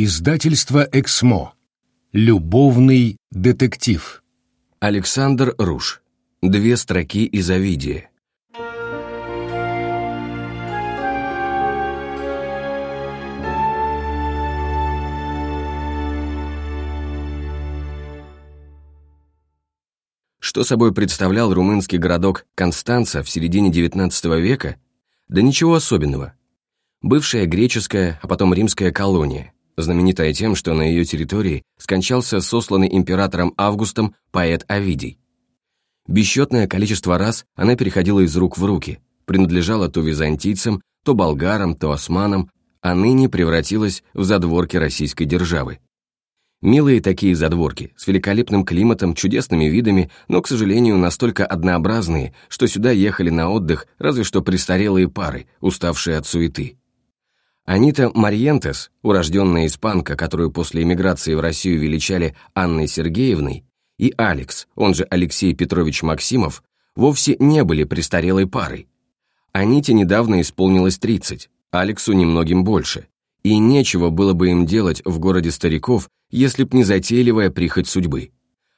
Издательство «Эксмо». Любовный детектив. Александр Руш. Две строки из Овидия. Что собой представлял румынский городок Констанца в середине XIX века? Да ничего особенного. Бывшая греческая, а потом римская колония, знаменитая тем, что на ее территории скончался сосланный императором Августом поэт Овидий. Бесчетное количество раз она переходила из рук в руки, принадлежала то византийцам, то болгарам, то османам, а ныне превратилась в задворки российской державы. Милые такие задворки, с великолепным климатом, чудесными видами, но, к сожалению, настолько однообразные, что сюда ехали на отдых разве что престарелые пары, уставшие от суеты. Анита Марьентес, урожденная испанка, которую после эмиграции в Россию величали Анной Сергеевной, и Алекс, он же Алексей Петрович Максимов, вовсе не были престарелой парой. Аните недавно исполнилось 30, Алексу немногим больше, и нечего было бы им делать в городе стариков, если б не затейливая прихоть судьбы.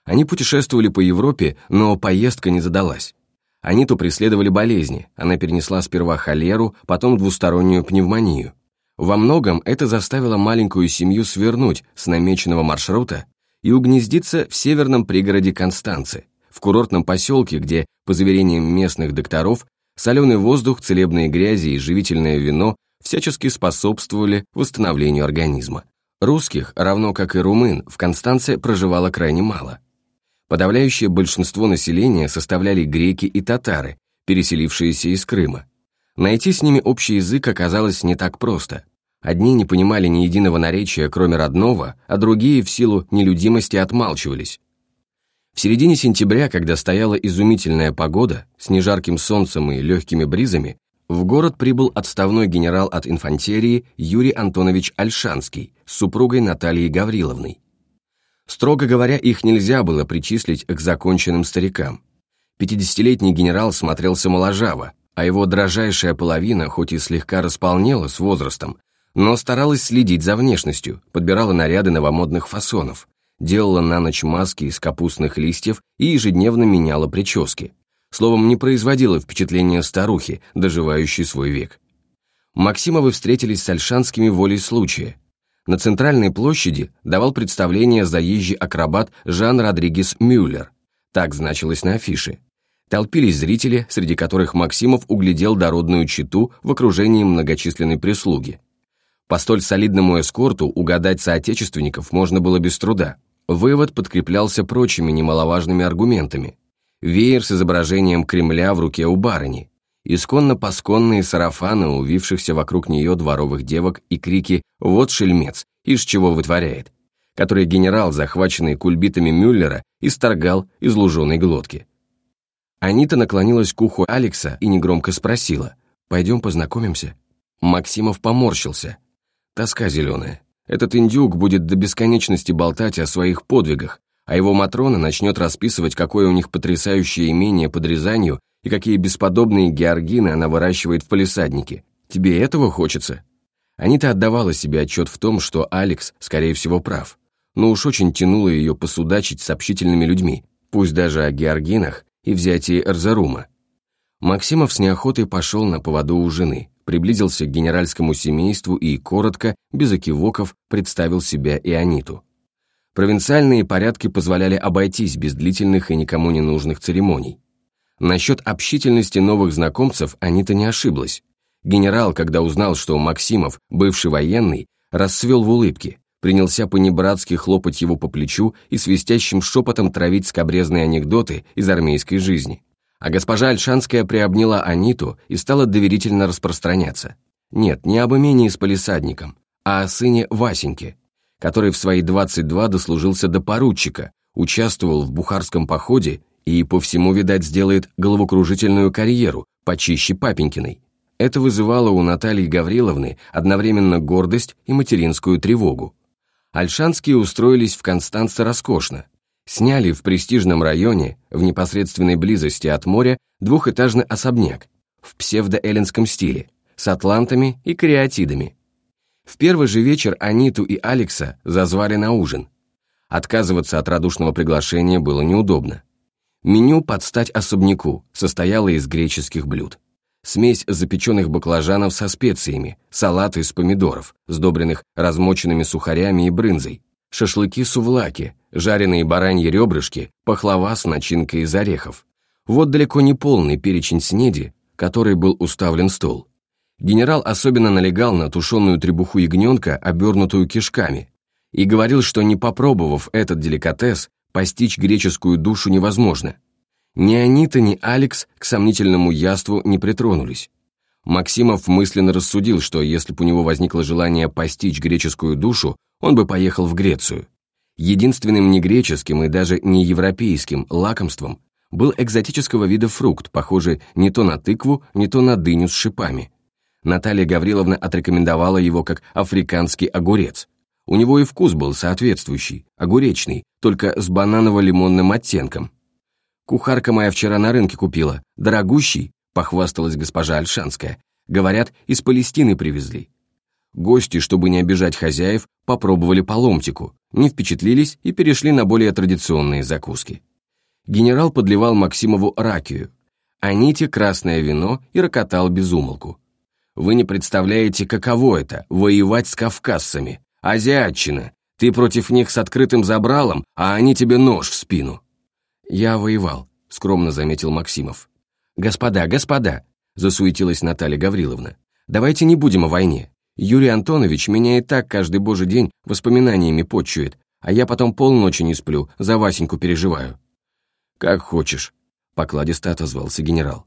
Они путешествовали по Европе, но поездка не задалась. Аниту преследовали болезни, она перенесла сперва холеру, потом двустороннюю пневмонию. Во многом это заставило маленькую семью свернуть с намеченного маршрута и угнездиться в северном пригороде Констанцы, в курортном поселке, где, по заверениям местных докторов, соленый воздух, целебные грязи и живительное вино всячески способствовали восстановлению организма. Русских, равно как и румын, в Констанце проживало крайне мало. Подавляющее большинство населения составляли греки и татары, переселившиеся из Крыма. Найти с ними общий язык оказалось не так просто. Одни не понимали ни единого наречия, кроме родного, а другие в силу нелюдимости отмалчивались. В середине сентября, когда стояла изумительная погода, с нежарким солнцем и легкими бризами, в город прибыл отставной генерал от инфантерии Юрий Антонович Альшанский с супругой Натальей Гавриловной. Строго говоря, их нельзя было причислить к законченным старикам. Пятидесятилетний генерал смотрелся моложаво, а его дрожайшая половина хоть и слегка располнела с возрастом, но старалась следить за внешностью, подбирала наряды новомодных фасонов, делала на ночь маски из капустных листьев и ежедневно меняла прически словом, не производила впечатления старухи, доживающей свой век. Максимовы встретились с Альшанскими волей случая. На центральной площади давал представление заезжий акробат Жан Родригес Мюллер, так значилось на афише. Толпились зрители, среди которых Максимов углядел дородную читу в окружении многочисленной прислуги. По столь солидному эскорту угадать соотечественников можно было без труда. Вывод подкреплялся прочими немаловажными аргументами веер с изображением Кремля в руке у барыни, исконно-посконные сарафаны увившихся вокруг нее дворовых девок и крики «Вот шельмец! Ишь чего вытворяет!», который генерал, захваченный кульбитами Мюллера, исторгал из луженой глотки. Анита наклонилась к уху Алекса и негромко спросила «Пойдем познакомимся?» Максимов поморщился. Тоска зеленая. Этот индюк будет до бесконечности болтать о своих подвигах, а его Матрона начнет расписывать, какое у них потрясающее имение под Рязанью и какие бесподобные георгины она выращивает в палисаднике. Тебе этого хочется?» Анита отдавала себе отчет в том, что Алекс, скорее всего, прав, но уж очень тянуло ее посудачить с общительными людьми, пусть даже о георгинах и взятии Эрзарума. Максимов с неохотой пошел на поводу у жены, приблизился к генеральскому семейству и коротко, без окивоков, представил себя и Аниту. Провинциальные порядки позволяли обойтись без длительных и никому не нужных церемоний. Насчет общительности новых знакомцев Анита не ошиблась. Генерал, когда узнал, что Максимов, бывший военный, расцвел в улыбке, принялся по-небратски хлопать его по плечу и свистящим шепотом травить скобрезные анекдоты из армейской жизни. А госпожа Альшанская приобняла Аниту и стала доверительно распространяться. Нет, не об имении с полисадником, а о сыне Васеньке, который в свои 22 дослужился до поручика, участвовал в Бухарском походе и, по всему, видать, сделает головокружительную карьеру, почище папенькиной. Это вызывало у Натальи Гавриловны одновременно гордость и материнскую тревогу. Альшанские устроились в Констанце роскошно. Сняли в престижном районе, в непосредственной близости от моря, двухэтажный особняк в псевдоэллинском стиле, с атлантами и кариатидами – В первый же вечер Аниту и Алекса зазвали на ужин. Отказываться от радушного приглашения было неудобно. Меню под стать особняку состояло из греческих блюд. Смесь запеченных баклажанов со специями, салат из помидоров, сдобренных размоченными сухарями и брынзой, шашлыки-сувлаки, жареные бараньи ребрышки, пахлава с начинкой из орехов. Вот далеко не полный перечень снеди, который был уставлен стол. Генерал особенно налегал на тушеную требуху ягненка, обернутую кишками, и говорил, что не попробовав этот деликатес, постичь греческую душу невозможно. Ни Анита, ни Алекс к сомнительному яству не притронулись. Максимов мысленно рассудил, что если бы у него возникло желание постичь греческую душу, он бы поехал в Грецию. Единственным не греческим и даже не европейским лакомством был экзотического вида фрукт, похожий не то на тыкву, не то на дыню с шипами. Наталья Гавриловна отрекомендовала его как африканский огурец. У него и вкус был соответствующий, огуречный, только с бананово-лимонным оттенком. «Кухарка моя вчера на рынке купила, дорогущий», похвасталась госпожа Альшанская. «Говорят, из Палестины привезли». Гости, чтобы не обижать хозяев, попробовали по ломтику, не впечатлились и перешли на более традиционные закуски. Генерал подливал Максимову ракию, а Ните красное вино и рокотал безумолку. Вы не представляете, каково это — воевать с кавказцами. Азиатчина. Ты против них с открытым забралом, а они тебе нож в спину. Я воевал, скромно заметил Максимов. Господа, господа, засуетилась Наталья Гавриловна. Давайте не будем о войне. Юрий Антонович меня и так каждый божий день воспоминаниями почует, а я потом полночи не сплю, за Васеньку переживаю. Как хочешь, покладисто отозвался генерал.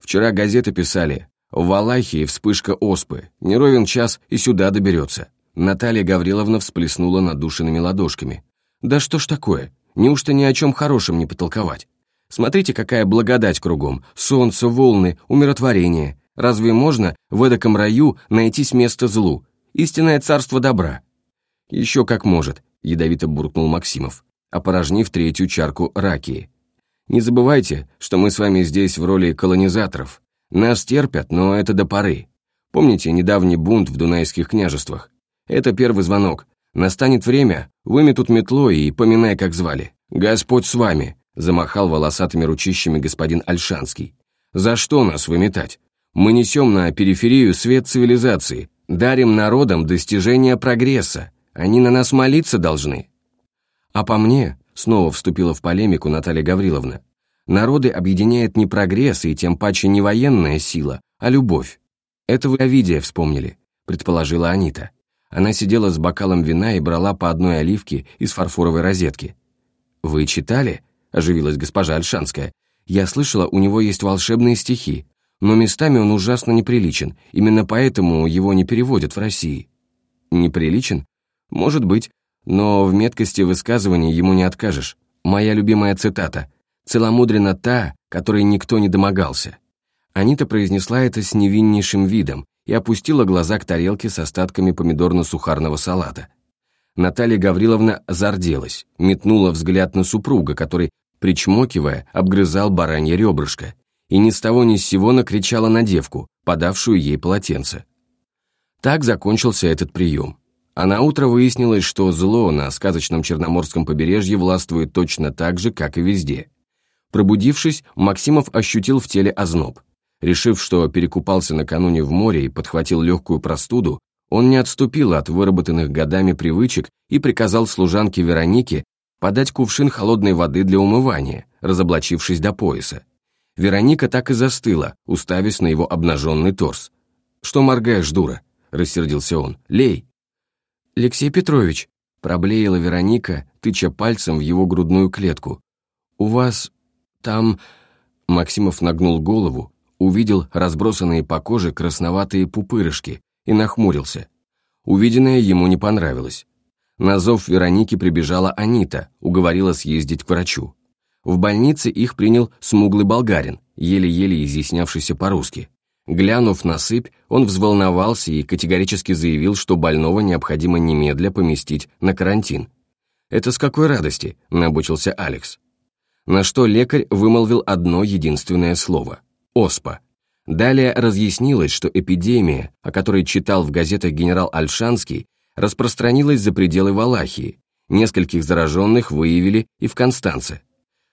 Вчера газеты писали, в Валахии вспышка оспы, не ровен час и сюда доберется. Наталья Гавриловна всплеснула надушенными ладошками. Да что ж такое? Неужто ни о чем хорошем не потолковать? Смотрите, какая благодать кругом. Солнце, волны, умиротворение. Разве можно в эдаком раю найтись место злу? Истинное царство добра. Еще как может, ядовито буркнул Максимов, опорожнив третью чарку ракии. Не забывайте, что мы с вами здесь в роли колонизаторов. Нас терпят, но это до поры. Помните недавний бунт в Дунайских княжествах? Это первый звонок. Настанет время, выметут метлой и поминай, как звали. Господь с вами, замахал волосатыми ручищами господин Альшанский. За что нас выметать? Мы несем на периферию свет цивилизации, дарим народам достижения прогресса. Они на нас молиться должны. А по мне, снова вступила в полемику Наталья Гавриловна, Народы объединяет не прогресс и тем паче не военная сила, а любовь. Это вы Овидия вспомнили, предположила Анита. Она сидела с бокалом вина и брала по одной оливке из фарфоровой розетки. «Вы читали?» – оживилась госпожа Альшанская. «Я слышала, у него есть волшебные стихи, но местами он ужасно неприличен, именно поэтому его не переводят в России». «Неприличен? Может быть, но в меткости высказывания ему не откажешь. Моя любимая цитата – Целомудрена та, которой никто не домогался. Анита произнесла это с невиннейшим видом и опустила глаза к тарелке с остатками помидорно-сухарного салата. Наталья Гавриловна зарделась, метнула взгляд на супруга, который, причмокивая, обгрызал баранье ребрышко, и ни с того ни с сего накричала на девку, подавшую ей полотенце. Так закончился этот прием. А на утро выяснилось, что зло на сказочном Черноморском побережье властвует точно так же, как и везде. Пробудившись, Максимов ощутил в теле озноб. Решив, что перекупался накануне в море и подхватил легкую простуду, он не отступил от выработанных годами привычек и приказал служанке Веронике подать кувшин холодной воды для умывания, разоблачившись до пояса. Вероника так и застыла, уставясь на его обнаженный торс. «Что моргаешь, дура?» — рассердился он. «Лей!» «Алексей Петрович», — проблеяла Вероника, тыча пальцем в его грудную клетку. «У вас там...» Максимов нагнул голову, увидел разбросанные по коже красноватые пупырышки и нахмурился. Увиденное ему не понравилось. На зов Вероники прибежала Анита, уговорила съездить к врачу. В больнице их принял смуглый болгарин, еле-еле изъяснявшийся по-русски. Глянув на сыпь, он взволновался и категорически заявил, что больного необходимо немедля поместить на карантин. «Это с какой радости?» – набучился Алекс на что лекарь вымолвил одно единственное слово – оспа. Далее разъяснилось, что эпидемия, о которой читал в газетах генерал Альшанский, распространилась за пределы Валахии. Нескольких зараженных выявили и в Констанце.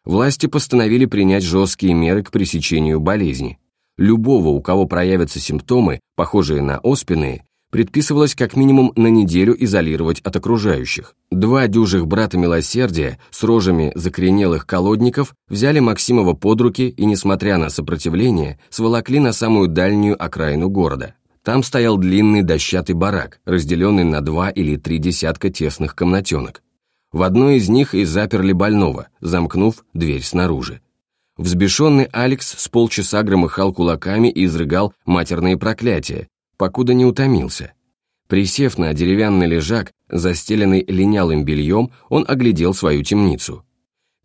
Власти постановили принять жесткие меры к пресечению болезни. Любого, у кого проявятся симптомы, похожие на оспенные, предписывалось как минимум на неделю изолировать от окружающих. Два дюжих брата милосердия с рожами закоренелых колодников взяли Максимова под руки и, несмотря на сопротивление, сволокли на самую дальнюю окраину города. Там стоял длинный дощатый барак, разделенный на два или три десятка тесных комнатенок. В одной из них и заперли больного, замкнув дверь снаружи. Взбешенный Алекс с полчаса громыхал кулаками и изрыгал матерные проклятия, покуда не утомился. Присев на деревянный лежак, застеленный линялым бельем, он оглядел свою темницу.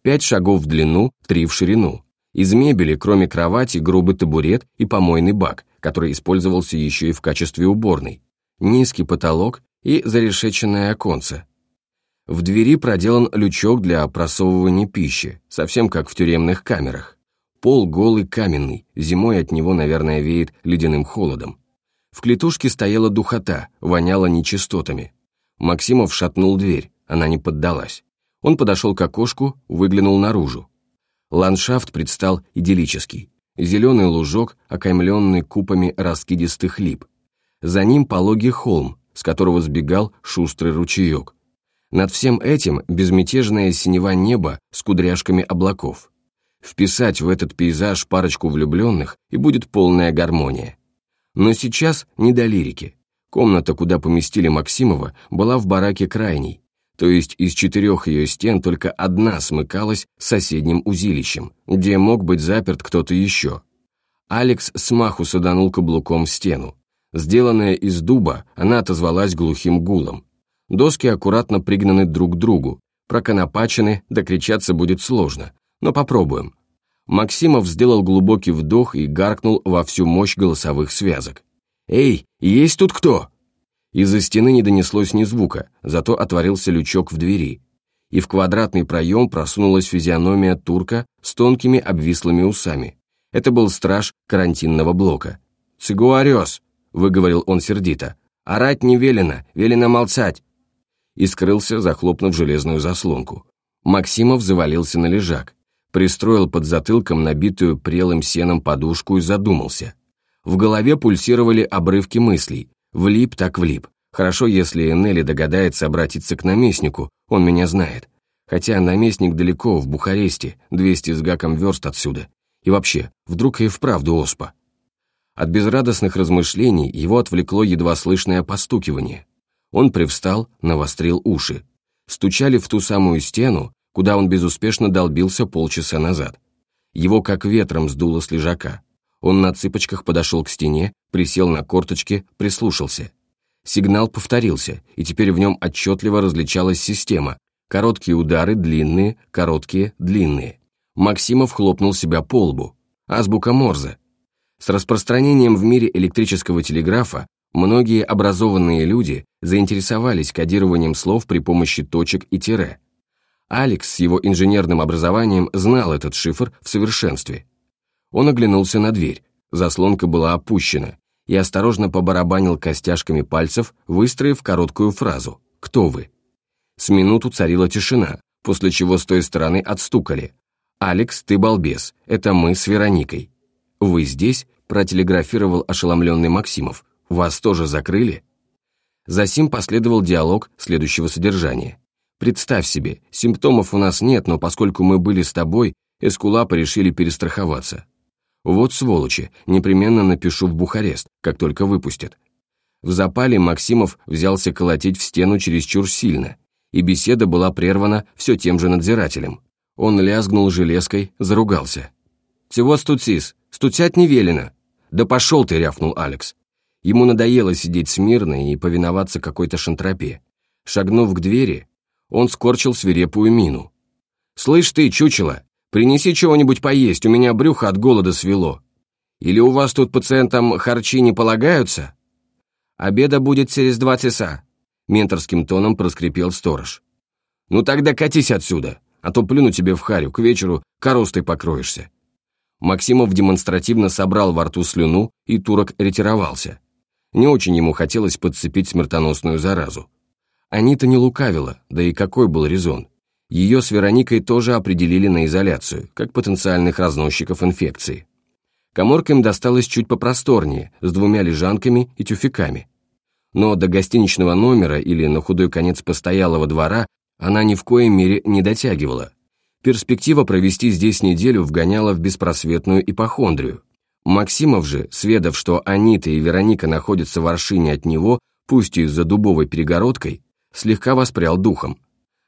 Пять шагов в длину, три в ширину. Из мебели, кроме кровати, грубый табурет и помойный бак, который использовался еще и в качестве уборной. Низкий потолок и зарешеченное оконце. В двери проделан лючок для просовывания пищи, совсем как в тюремных камерах. Пол голый каменный, зимой от него, наверное, веет ледяным холодом. В клетушке стояла духота, воняло нечистотами. Максимов шатнул дверь, она не поддалась. Он подошел к окошку, выглянул наружу. Ландшафт предстал идиллический. Зеленый лужок, окаймленный купами раскидистых лип. За ним пологий холм, с которого сбегал шустрый ручеек. Над всем этим безмятежное синева неба с кудряшками облаков. Вписать в этот пейзаж парочку влюбленных, и будет полная гармония. Но сейчас не до лирики. Комната, куда поместили Максимова, была в бараке крайней, то есть из четырех ее стен только одна смыкалась с соседним узилищем, где мог быть заперт кто-то еще. Алекс смаху саданул каблуком стену. Сделанная из дуба, она отозвалась глухим гулом. Доски аккуратно пригнаны друг к другу, проконопачены, докричаться будет сложно, но попробуем. Максимов сделал глубокий вдох и гаркнул во всю мощь голосовых связок. «Эй, есть тут кто?» Из-за стены не донеслось ни звука, зато отворился лючок в двери, и в квадратный проем просунулась физиономия турка с тонкими обвислыми усами. Это был страж карантинного блока. «Цигуарес!» — выговорил он сердито. «Орать не велено, велено молчать!» И скрылся, захлопнув железную заслонку. Максимов завалился на лежак пристроил под затылком набитую прелым сеном подушку и задумался. В голове пульсировали обрывки мыслей. Влип так влип. Хорошо, если Нелли догадается обратиться к наместнику, он меня знает. Хотя наместник далеко, в Бухаресте, 200 с гаком верст отсюда. И вообще, вдруг и вправду оспа. От безрадостных размышлений его отвлекло едва слышное постукивание. Он привстал, навострил уши. Стучали в ту самую стену, куда он безуспешно долбился полчаса назад. Его как ветром сдуло с лежака. Он на цыпочках подошел к стене, присел на корточки, прислушался. Сигнал повторился, и теперь в нем отчетливо различалась система. Короткие удары, длинные, короткие, длинные. Максимов хлопнул себя по лбу. Азбука Морзе. С распространением в мире электрического телеграфа многие образованные люди заинтересовались кодированием слов при помощи точек и тире. Алекс с его инженерным образованием знал этот шифр в совершенстве. Он оглянулся на дверь, заслонка была опущена, и осторожно побарабанил костяшками пальцев, выстроив короткую фразу «Кто вы?». С минуту царила тишина, после чего с той стороны отстукали. «Алекс, ты балбес, это мы с Вероникой». «Вы здесь?» – протелеграфировал ошеломленный Максимов. «Вас тоже закрыли?» Засим последовал диалог следующего содержания. Представь себе, симптомов у нас нет, но поскольку мы были с тобой, эскулапы решили перестраховаться. Вот сволочи, непременно напишу в Бухарест, как только выпустят. В запале Максимов взялся колотить в стену чересчур сильно, и беседа была прервана все тем же надзирателем. Он лязгнул железкой, заругался. «Всего стуцис, стучать не велено». «Да пошел ты!» — рявкнул Алекс. Ему надоело сидеть смирно и повиноваться какой-то шантропе. Шагнув к двери, он скорчил свирепую мину. «Слышь ты, чучело, принеси чего-нибудь поесть, у меня брюхо от голода свело. Или у вас тут пациентам харчи не полагаются?» «Обеда будет через два часа», — менторским тоном проскрипел сторож. «Ну тогда катись отсюда, а то плюну тебе в харю, к вечеру коростой покроешься». Максимов демонстративно собрал во рту слюну, и турок ретировался. Не очень ему хотелось подцепить смертоносную заразу. Анита не лукавила, да и какой был резон. Ее с Вероникой тоже определили на изоляцию, как потенциальных разносчиков инфекции. Коморка им досталась чуть попросторнее, с двумя лежанками и тюфяками. Но до гостиничного номера или на худой конец постоялого двора она ни в коей мере не дотягивала. Перспектива провести здесь неделю вгоняла в беспросветную ипохондрию. Максимов же, сведав, что Анита и Вероника находятся в аршине от него, пусть и за дубовой перегородкой, слегка воспрял духом.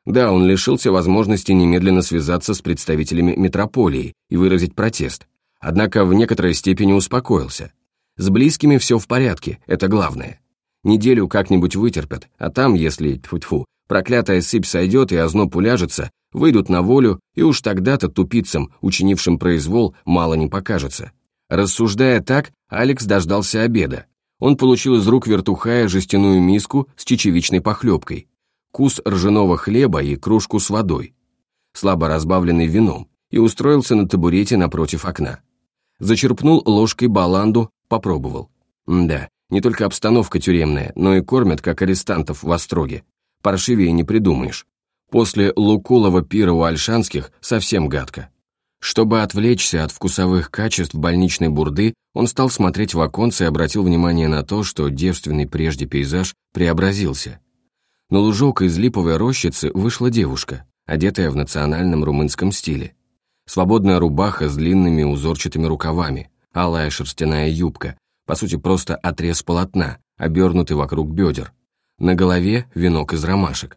Да, он лишился возможности немедленно связаться с представителями метрополии и выразить протест, однако в некоторой степени успокоился. С близкими все в порядке, это главное. Неделю как-нибудь вытерпят, а там, если, тьфу-тьфу, проклятая сыпь сойдет и озноб уляжется, выйдут на волю, и уж тогда-то тупицам, учинившим произвол, мало не покажется. Рассуждая так, Алекс дождался обеда. Он получил из рук вертухая жестяную миску с чечевичной похлебкой, кус ржаного хлеба и кружку с водой, слабо разбавленный вином, и устроился на табурете напротив окна. Зачерпнул ложкой баланду, попробовал. да, не только обстановка тюремная, но и кормят, как арестантов в Остроге. Паршивее не придумаешь. После лукулова пира у Альшанских совсем гадко. Чтобы отвлечься от вкусовых качеств больничной бурды, он стал смотреть в оконце и обратил внимание на то, что девственный прежде пейзаж преобразился. На лужок из липовой рощицы вышла девушка, одетая в национальном румынском стиле. Свободная рубаха с длинными узорчатыми рукавами, алая шерстяная юбка, по сути просто отрез полотна, обернутый вокруг бедер. На голове венок из ромашек.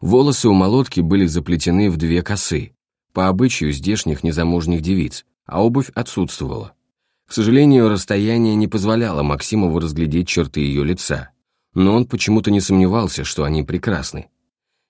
Волосы у молотки были заплетены в две косы, по обычаю здешних незамужних девиц, а обувь отсутствовала. К сожалению, расстояние не позволяло Максимову разглядеть черты ее лица, но он почему-то не сомневался, что они прекрасны.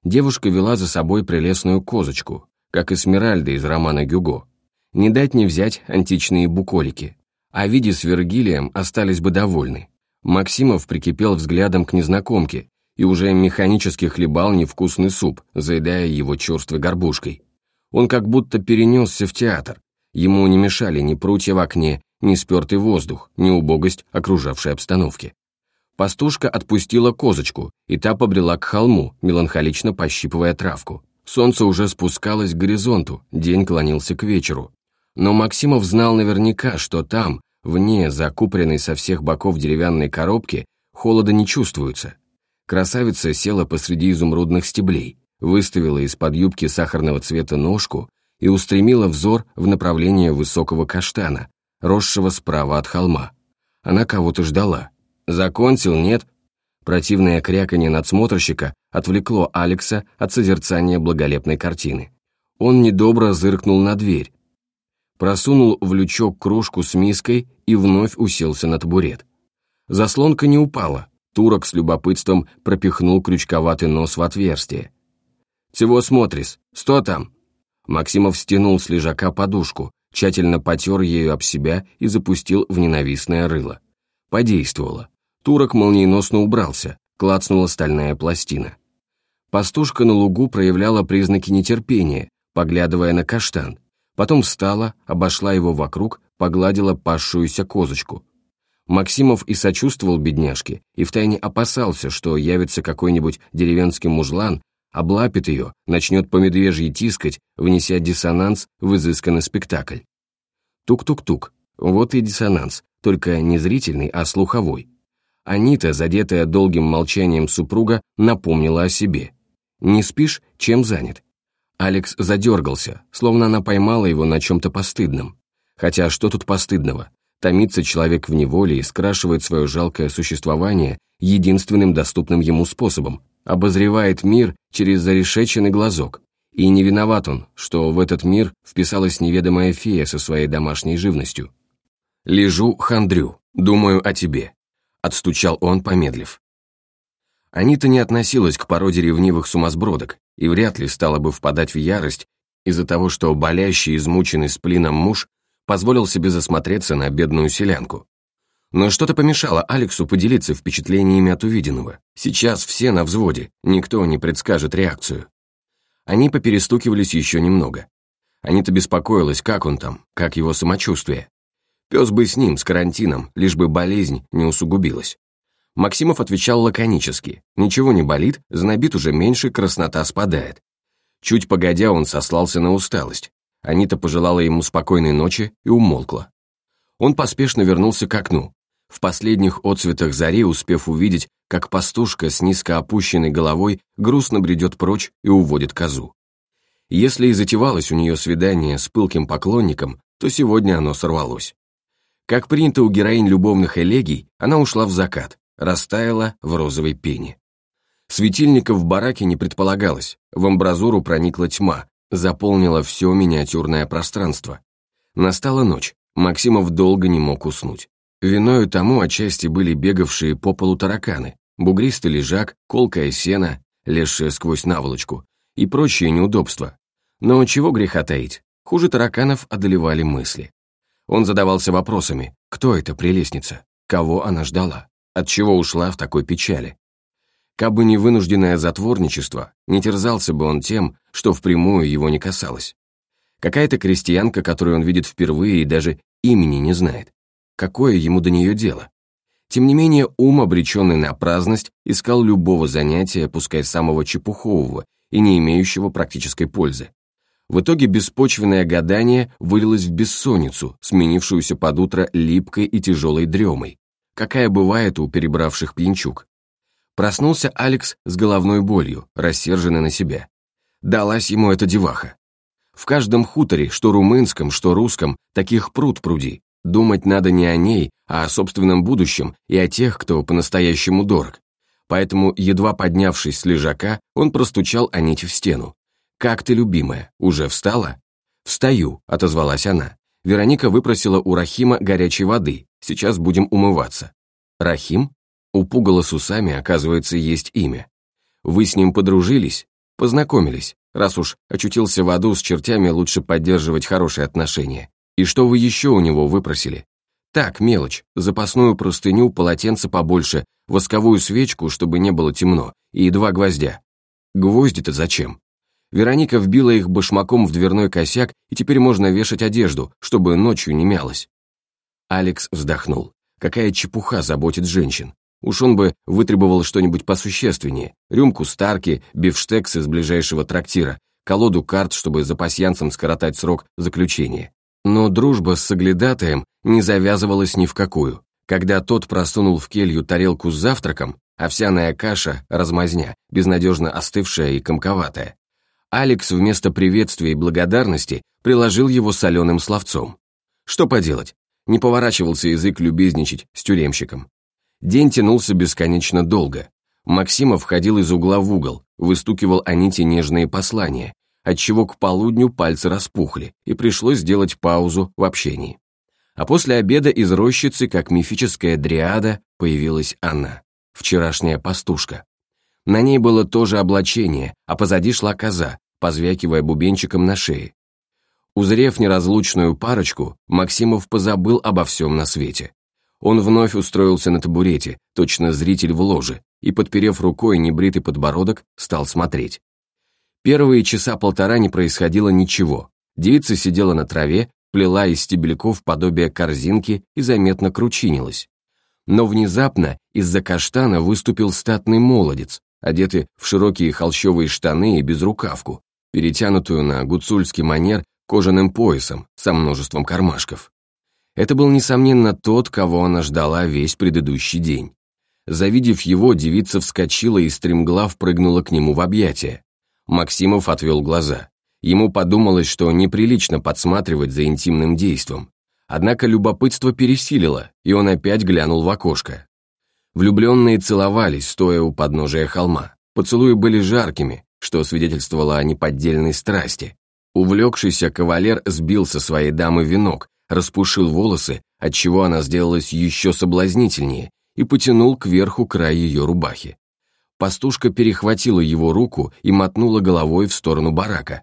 Девушка вела за собой прелестную козочку, как и Смиральда из романа Гюго. Не дать не взять античные буколики. А виде с Вергилием остались бы довольны. Максимов прикипел взглядом к незнакомке и уже механически хлебал невкусный суп, заедая его черствой горбушкой. Он как будто перенесся в театр. Ему не мешали ни прутья в окне, ни спертый воздух, ни убогость окружавшей обстановки. Пастушка отпустила козочку, и та побрела к холму, меланхолично пощипывая травку. Солнце уже спускалось к горизонту, день клонился к вечеру. Но Максимов знал наверняка, что там, вне закупоренной со всех боков деревянной коробки, холода не чувствуется. Красавица села посреди изумрудных стеблей выставила из-под юбки сахарного цвета ножку и устремила взор в направление высокого каштана, росшего справа от холма. Она кого-то ждала. «Закончил, нет?» Противное кряканье надсмотрщика отвлекло Алекса от созерцания благолепной картины. Он недобро зыркнул на дверь, просунул в лючок кружку с миской и вновь уселся на табурет. Заслонка не упала, турок с любопытством пропихнул крючковатый нос в отверстие. «Чего смотришь? Что там?» Максимов стянул с лежака подушку, тщательно потер ею об себя и запустил в ненавистное рыло. Подействовало. Турок молниеносно убрался, клацнула стальная пластина. Пастушка на лугу проявляла признаки нетерпения, поглядывая на каштан. Потом встала, обошла его вокруг, погладила пасшуюся козочку. Максимов и сочувствовал бедняжке, и втайне опасался, что явится какой-нибудь деревенский мужлан облапит ее, начнет по медвежьи тискать, внеся диссонанс в изысканный спектакль. Тук-тук-тук, вот и диссонанс, только не зрительный, а слуховой. Анита, задетая долгим молчанием супруга, напомнила о себе. «Не спишь? Чем занят?» Алекс задергался, словно она поймала его на чем-то постыдном. Хотя что тут постыдного? Томится человек в неволе и скрашивает свое жалкое существование единственным доступным ему способом обозревает мир через зарешеченный глазок. И не виноват он, что в этот мир вписалась неведомая фея со своей домашней живностью. «Лежу, хандрю, думаю о тебе», — отстучал он, помедлив. Анита не относилась к породе ревнивых сумасбродок и вряд ли стала бы впадать в ярость из-за того, что болящий, измученный сплином муж позволил себе засмотреться на бедную селянку. Но что-то помешало Алексу поделиться впечатлениями от увиденного. Сейчас все на взводе, никто не предскажет реакцию. Они поперестукивались еще немного. Анита беспокоилась, как он там, как его самочувствие. Пес бы с ним, с карантином, лишь бы болезнь не усугубилась. Максимов отвечал лаконически. Ничего не болит, знобит уже меньше, краснота спадает. Чуть погодя, он сослался на усталость. Анита пожелала ему спокойной ночи и умолкла. Он поспешно вернулся к окну. В последних отцветах зари, успев увидеть, как пастушка с низко опущенной головой грустно бредет прочь и уводит козу. Если и затевалось у нее свидание с пылким поклонником, то сегодня оно сорвалось. Как принято у героинь любовных элегий, она ушла в закат, растаяла в розовой пене. Светильников в бараке не предполагалось, в амбразуру проникла тьма, заполнила все миниатюрное пространство. Настала ночь, Максимов долго не мог уснуть. Виною тому отчасти были бегавшие по полу тараканы, бугристый лежак, колкая сена, лезшая сквозь наволочку, и прочие неудобства. Но чего греха таить, хуже тараканов одолевали мысли. Он задавался вопросами, кто эта прелестница, кого она ждала, от чего ушла в такой печали. Кабы не вынужденное затворничество, не терзался бы он тем, что впрямую его не касалось. Какая-то крестьянка, которую он видит впервые и даже имени не знает. Какое ему до нее дело? Тем не менее, ум, обреченный на праздность, искал любого занятия, пускай самого чепухового и не имеющего практической пользы. В итоге беспочвенное гадание вылилось в бессонницу, сменившуюся под утро липкой и тяжелой дремой, какая бывает у перебравших пьянчуг. Проснулся Алекс с головной болью, рассерженный на себя. Далась ему эта деваха. В каждом хуторе, что румынском, что русском, таких пруд пруди. Думать надо не о ней, а о собственном будущем и о тех, кто по-настоящему дорог. Поэтому, едва поднявшись с лежака, он простучал Аните в стену. «Как ты, любимая, уже встала?» «Встаю», — отозвалась она. Вероника выпросила у Рахима горячей воды, сейчас будем умываться. «Рахим?» У пугала с усами, оказывается, есть имя. Вы с ним подружились? Познакомились. Раз уж очутился в аду с чертями, лучше поддерживать хорошие отношения. И что вы еще у него выпросили? Так, мелочь, запасную простыню, полотенце побольше, восковую свечку, чтобы не было темно, и два гвоздя. Гвозди-то зачем? Вероника вбила их башмаком в дверной косяк, и теперь можно вешать одежду, чтобы ночью не мялась. Алекс вздохнул. Какая чепуха заботит женщин. Уж он бы вытребовал что-нибудь посущественнее. Рюмку старки, бифштекс из ближайшего трактира, колоду карт, чтобы за пасьянцем скоротать срок заключения. Но дружба с соглядатаем не завязывалась ни в какую. Когда тот просунул в келью тарелку с завтраком, овсяная каша, размазня, безнадежно остывшая и комковатая, Алекс вместо приветствия и благодарности приложил его соленым словцом. Что поделать, не поворачивался язык любезничать с тюремщиком. День тянулся бесконечно долго. Максимов ходил из угла в угол, выстукивал Аните нежные послания, отчего к полудню пальцы распухли, и пришлось сделать паузу в общении. А после обеда из рощицы, как мифическая дриада, появилась она, вчерашняя пастушка. На ней было тоже облачение, а позади шла коза, позвякивая бубенчиком на шее. Узрев неразлучную парочку, Максимов позабыл обо всем на свете. Он вновь устроился на табурете, точно зритель в ложе, и, подперев рукой небритый подбородок, стал смотреть. Первые часа полтора не происходило ничего. Девица сидела на траве, плела из стебельков подобие корзинки и заметно кручинилась. Но внезапно из-за каштана выступил статный молодец, одетый в широкие холщовые штаны и безрукавку, перетянутую на гуцульский манер кожаным поясом со множеством кармашков. Это был, несомненно, тот, кого она ждала весь предыдущий день. Завидев его, девица вскочила и стремглав прыгнула к нему в объятия. Максимов отвел глаза. Ему подумалось, что неприлично подсматривать за интимным действом. Однако любопытство пересилило, и он опять глянул в окошко. Влюбленные целовались, стоя у подножия холма. Поцелуи были жаркими, что свидетельствовало о неподдельной страсти. Увлекшийся кавалер сбил со своей дамы венок, распушил волосы, отчего она сделалась еще соблазнительнее, и потянул кверху край ее рубахи. Пастушка перехватила его руку и мотнула головой в сторону барака.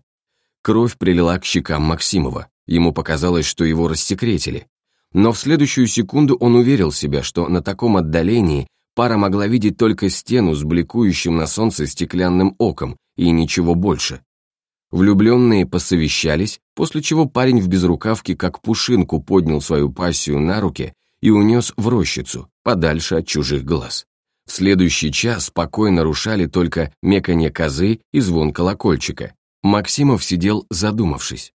Кровь прилила к щекам Максимова, ему показалось, что его рассекретили. Но в следующую секунду он уверил себя, что на таком отдалении пара могла видеть только стену с бликующим на солнце стеклянным оком и ничего больше. Влюбленные посовещались, после чего парень в безрукавке как пушинку поднял свою пассию на руки и унес в рощицу, подальше от чужих глаз. В следующий час спокойно нарушали только меканье козы и звон колокольчика. Максимов сидел задумавшись.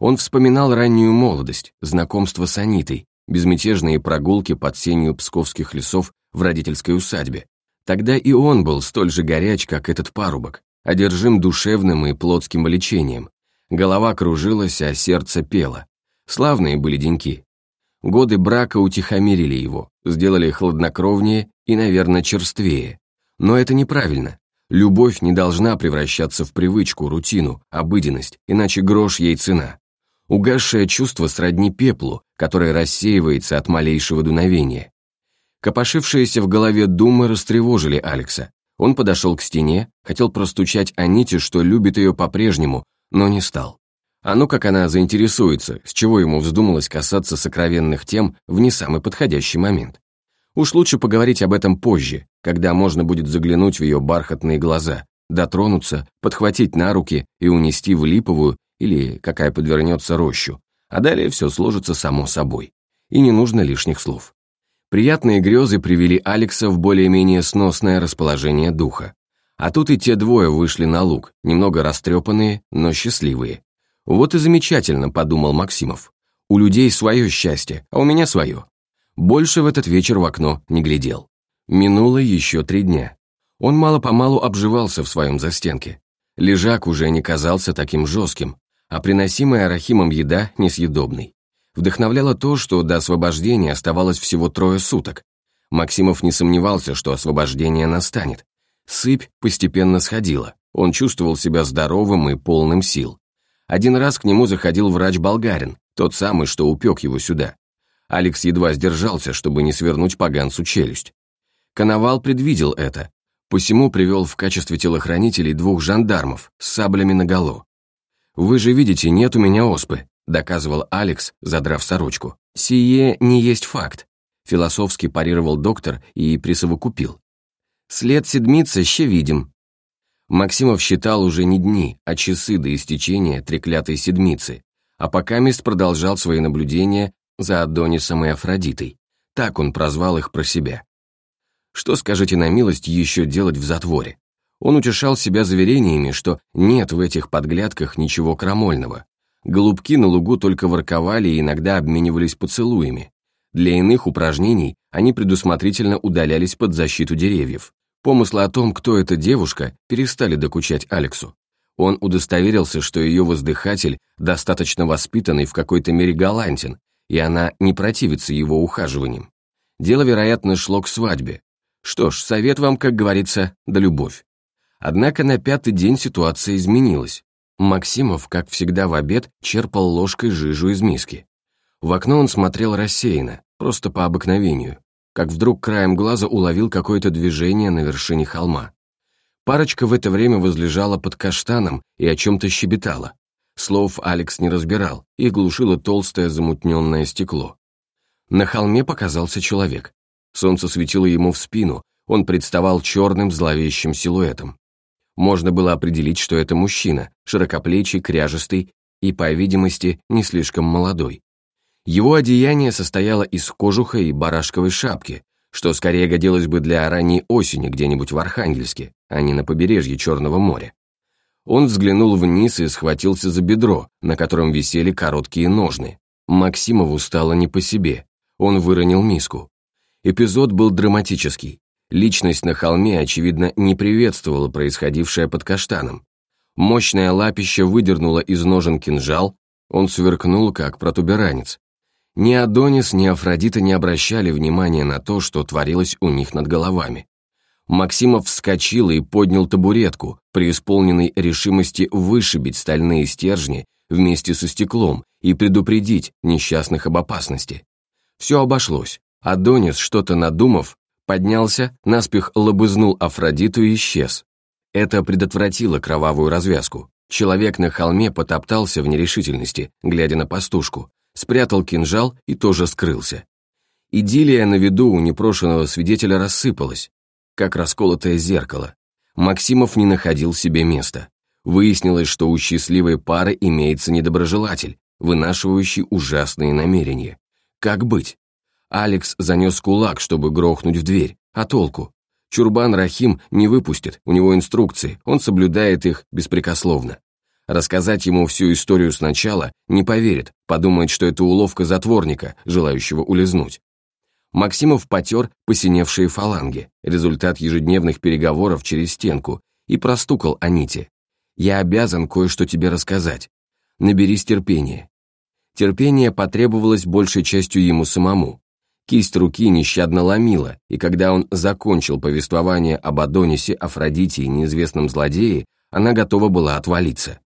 Он вспоминал раннюю молодость, знакомство с Анитой, безмятежные прогулки под сенью псковских лесов в родительской усадьбе. Тогда и он был столь же горяч, как этот парубок одержим душевным и плотским влечением. Голова кружилась, а сердце пело. Славные были деньки. Годы брака утихомирили его, сделали хладнокровнее и, наверное, черствее. Но это неправильно. Любовь не должна превращаться в привычку, рутину, обыденность, иначе грош ей цена. Угасшее чувство сродни пеплу, которое рассеивается от малейшего дуновения. Копошившиеся в голове думы растревожили Алекса. Он подошел к стене, хотел простучать Аните, что любит ее по-прежнему, но не стал. А ну как она заинтересуется, с чего ему вздумалось касаться сокровенных тем в не самый подходящий момент. Уж лучше поговорить об этом позже, когда можно будет заглянуть в ее бархатные глаза, дотронуться, подхватить на руки и унести в липовую или какая подвернется рощу, а далее все сложится само собой. И не нужно лишних слов. Приятные грезы привели Алекса в более-менее сносное расположение духа. А тут и те двое вышли на луг, немного растрепанные, но счастливые. Вот и замечательно, подумал Максимов. У людей свое счастье, а у меня свое. Больше в этот вечер в окно не глядел. Минуло еще три дня. Он мало-помалу обживался в своем застенке. Лежак уже не казался таким жестким, а приносимая Рахимом еда несъедобной. Вдохновляло то, что до освобождения оставалось всего трое суток. Максимов не сомневался, что освобождение настанет. Сыпь постепенно сходила, он чувствовал себя здоровым и полным сил. Один раз к нему заходил врач-болгарин, тот самый, что упек его сюда. Алекс едва сдержался, чтобы не свернуть поганцу челюсть. Коновал предвидел это, посему привел в качестве телохранителей двух жандармов с саблями наголо. «Вы же видите, нет у меня оспы», доказывал Алекс, задрав сорочку. «Сие не есть факт», философски парировал доктор и присовокупил. «След седмицы ще видим». Максимов считал уже не дни, а часы до истечения треклятой седмицы, а пока мест продолжал свои наблюдения за Адонисом и Афродитой. Так он прозвал их про себя. Что, скажите на милость, еще делать в затворе? Он утешал себя заверениями, что нет в этих подглядках ничего крамольного, Голубки на лугу только ворковали и иногда обменивались поцелуями. Для иных упражнений они предусмотрительно удалялись под защиту деревьев. Помыслы о том, кто эта девушка, перестали докучать Алексу. Он удостоверился, что ее воздыхатель достаточно воспитанный в какой-то мере галантен, и она не противится его ухаживаниям. Дело, вероятно, шло к свадьбе. Что ж, совет вам, как говорится, да любовь. Однако на пятый день ситуация изменилась. Максимов, как всегда в обед, черпал ложкой жижу из миски. В окно он смотрел рассеянно, просто по обыкновению, как вдруг краем глаза уловил какое-то движение на вершине холма. Парочка в это время возлежала под каштаном и о чем-то щебетала. Слов Алекс не разбирал, их глушило толстое замутненное стекло. На холме показался человек. Солнце светило ему в спину, он представал черным зловещим силуэтом. Можно было определить, что это мужчина, широкоплечий, кряжестый и, по видимости, не слишком молодой. Его одеяние состояло из кожуха и барашковой шапки, что скорее годилось бы для ранней осени где-нибудь в Архангельске, а не на побережье Черного моря. Он взглянул вниз и схватился за бедро, на котором висели короткие ножны. Максимову стало не по себе. Он выронил миску. Эпизод был драматический. Личность на холме, очевидно, не приветствовала происходившее под каштаном. Мощное лапище выдернуло из ножен кинжал, он сверкнул, как протуберанец. Ни Адонис, ни Афродита не обращали внимания на то, что творилось у них над головами. Максимов вскочил и поднял табуретку, преисполненной решимости вышибить стальные стержни вместе со стеклом и предупредить несчастных об опасности. Все обошлось. Адонис, что-то надумав, поднялся, наспех лобызнул Афродиту и исчез. Это предотвратило кровавую развязку. Человек на холме потоптался в нерешительности, глядя на пастушку, спрятал кинжал и тоже скрылся. Идиллия на виду у непрошенного свидетеля рассыпалась, как расколотое зеркало. Максимов не находил себе места. Выяснилось, что у счастливой пары имеется недоброжелатель, вынашивающий ужасные намерения. Как быть? Алекс занес кулак, чтобы грохнуть в дверь. А толку? Чурбан Рахим не выпустит, у него инструкции, он соблюдает их беспрекословно. Рассказать ему всю историю сначала не поверит, подумает, что это уловка затворника, желающего улизнуть. Максимов потер посиневшие фаланги, результат ежедневных переговоров через стенку, и простукал Аните. «Я обязан кое-что тебе рассказать. Наберись терпения». Терпение потребовалось большей частью ему самому. Кисть руки нещадно ломила, и когда он закончил повествование об Адонисе, Афродите и неизвестном злодее, она готова была отвалиться.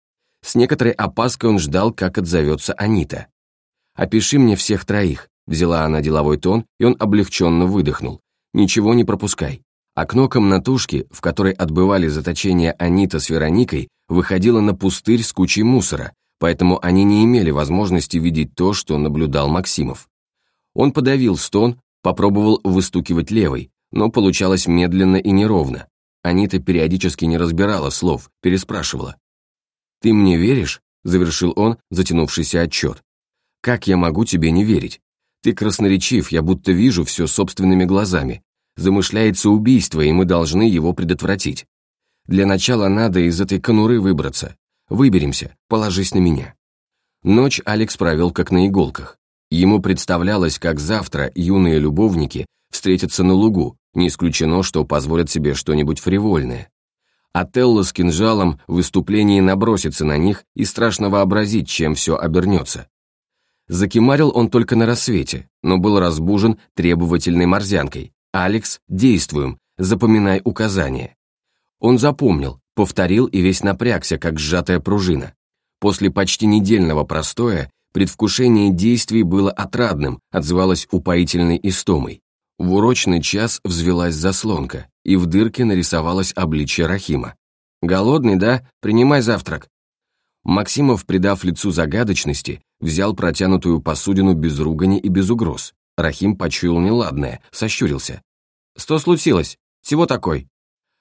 С некоторой опаской он ждал, как отзовется Анита. «Опиши мне всех троих», — взяла она деловой тон, и он облегченно выдохнул. «Ничего не пропускай». Окно комнатушки, в которой отбывали заточение Анита с Вероникой, выходило на пустырь с кучей мусора, поэтому они не имели возможности видеть то, что наблюдал Максимов. Он подавил стон, попробовал выстукивать левой, но получалось медленно и неровно. Анита периодически не разбирала слов, переспрашивала. «Ты мне веришь?» — завершил он затянувшийся отчет. «Как я могу тебе не верить? Ты красноречив, я будто вижу все собственными глазами. Замышляется убийство, и мы должны его предотвратить. Для начала надо из этой конуры выбраться. Выберемся, положись на меня». Ночь Алекс провел как на иголках. Ему представлялось, как завтра юные любовники встретятся на лугу, не исключено, что позволят себе что-нибудь фривольное. Отелло с кинжалом в выступлении набросится на них и страшно вообразить, чем все обернется. Закимарил он только на рассвете, но был разбужен требовательной морзянкой. «Алекс, действуем, запоминай указания». Он запомнил, повторил и весь напрягся, как сжатая пружина. После почти недельного простоя Предвкушение действий было отрадным, отзывалось упоительной истомой. В урочный час взвелась заслонка, и в дырке нарисовалось обличье Рахима. «Голодный, да? Принимай завтрак». Максимов, придав лицу загадочности, взял протянутую посудину без ругани и без угроз. Рахим почуял неладное, сощурился. «Что случилось? Всего такой?»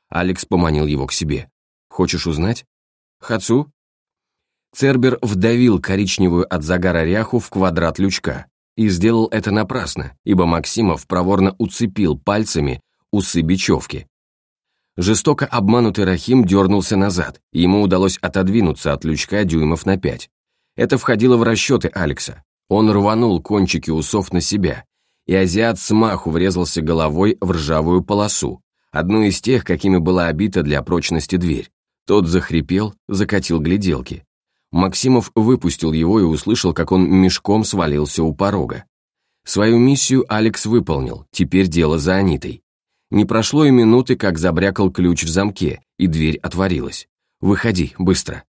Алекс поманил его к себе. «Хочешь узнать?» «Хацу?» Цербер вдавил коричневую от загара ряху в квадрат лючка и сделал это напрасно, ибо Максимов проворно уцепил пальцами усы бечевки. Жестоко обманутый Рахим дернулся назад, и ему удалось отодвинуться от лючка дюймов на пять. Это входило в расчеты Алекса. Он рванул кончики усов на себя, и азиат смаху врезался головой в ржавую полосу, одну из тех, какими была обита для прочности дверь. Тот захрипел, закатил гляделки. Максимов выпустил его и услышал, как он мешком свалился у порога. Свою миссию Алекс выполнил, теперь дело за Анитой. Не прошло и минуты, как забрякал ключ в замке, и дверь отворилась. «Выходи, быстро».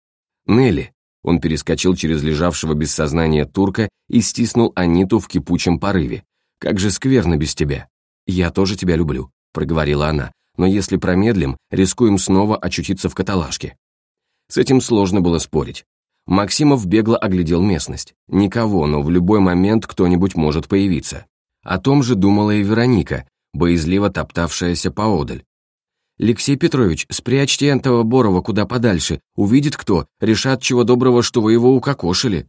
«Нелли», он перескочил через лежавшего без сознания турка и стиснул Аниту в кипучем порыве. «Как же скверно без тебя». «Я тоже тебя люблю», — проговорила она, «но если промедлим, рискуем снова очутиться в каталажке». С этим сложно было спорить. Максимов бегло оглядел местность. Никого, но в любой момент кто-нибудь может появиться. О том же думала и Вероника, боязливо топтавшаяся поодаль. «Алексей Петрович, спрячьте этого Борова куда подальше, увидит кто, решат чего доброго, что вы его укокошили».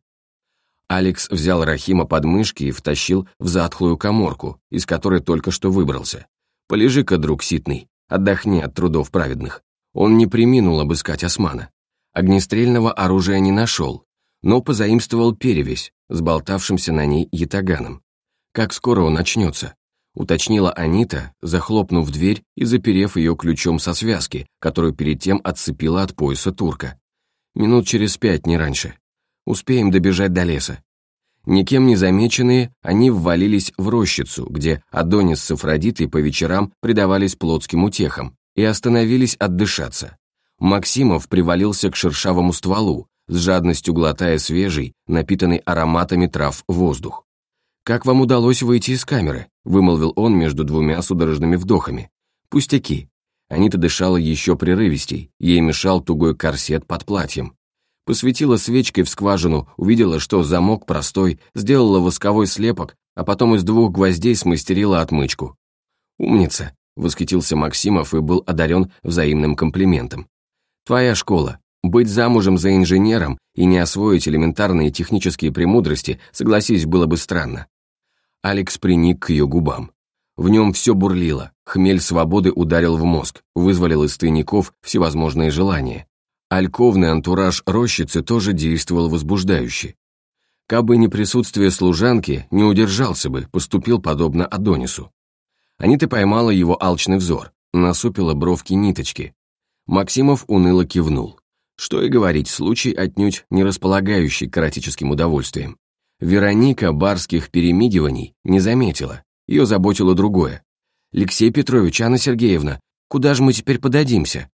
Алекс взял Рахима под мышки и втащил в затхлую коморку, из которой только что выбрался. «Полежи-ка, друг ситный, отдохни от трудов праведных». Он не приминул обыскать османа. Огнестрельного оружия не нашел, но позаимствовал перевесь с болтавшимся на ней ятаганом. Как скоро он начнется? Уточнила Анита, захлопнув дверь и заперев ее ключом со связки, которую перед тем отцепила от пояса турка. Минут через пять, не раньше. Успеем добежать до леса. Никем не замеченные, они ввалились в рощицу, где Адонис с Афродитой по вечерам предавались плотским утехам, и остановились отдышаться. Максимов привалился к шершавому стволу, с жадностью глотая свежий, напитанный ароматами трав воздух. «Как вам удалось выйти из камеры?» — вымолвил он между двумя судорожными вдохами. «Пустяки». Анита дышала еще прерывистей, ей мешал тугой корсет под платьем. Посветила свечкой в скважину, увидела, что замок простой, сделала восковой слепок, а потом из двух гвоздей смастерила отмычку. «Умница», — восхитился Максимов и был одарен взаимным комплиментом. Твоя школа. Быть замужем за инженером и не освоить элементарные технические премудрости, согласись, было бы странно. Алекс приник к ее губам. В нем все бурлило, хмель свободы ударил в мозг, вызволил из тайников всевозможные желания. Альковный антураж рощицы тоже действовал возбуждающе. Кабы не присутствие служанки, не удержался бы, поступил подобно Адонису. Анита поймала его алчный взор, насупила бровки ниточки. Максимов уныло кивнул. Что и говорить, случай отнюдь не располагающий к эротическим удовольствиям. Вероника барских перемигиваний не заметила, ее заботило другое. «Алексей Петрович, Анна Сергеевна, куда же мы теперь подадимся?»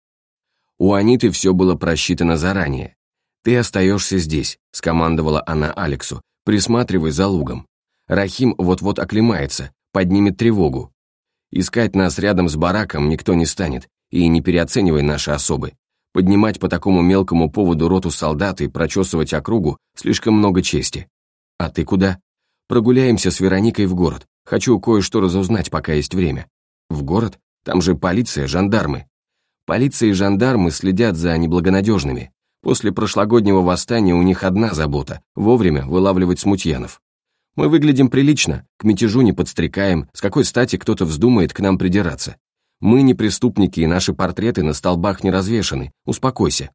У Аниты все было просчитано заранее. «Ты остаешься здесь», — скомандовала она Алексу, «присматривай за лугом. Рахим вот-вот оклемается, поднимет тревогу. Искать нас рядом с бараком никто не станет, и не переоценивай наши особы. Поднимать по такому мелкому поводу роту солдат и прочесывать округу слишком много чести. А ты куда? Прогуляемся с Вероникой в город. Хочу кое-что разузнать, пока есть время. В город? Там же полиция, жандармы. Полиция и жандармы следят за неблагонадежными. После прошлогоднего восстания у них одна забота – вовремя вылавливать смутьянов. Мы выглядим прилично, к мятежу не подстрекаем, с какой стати кто-то вздумает к нам придираться. Мы не преступники, и наши портреты на столбах не развешаны. Успокойся.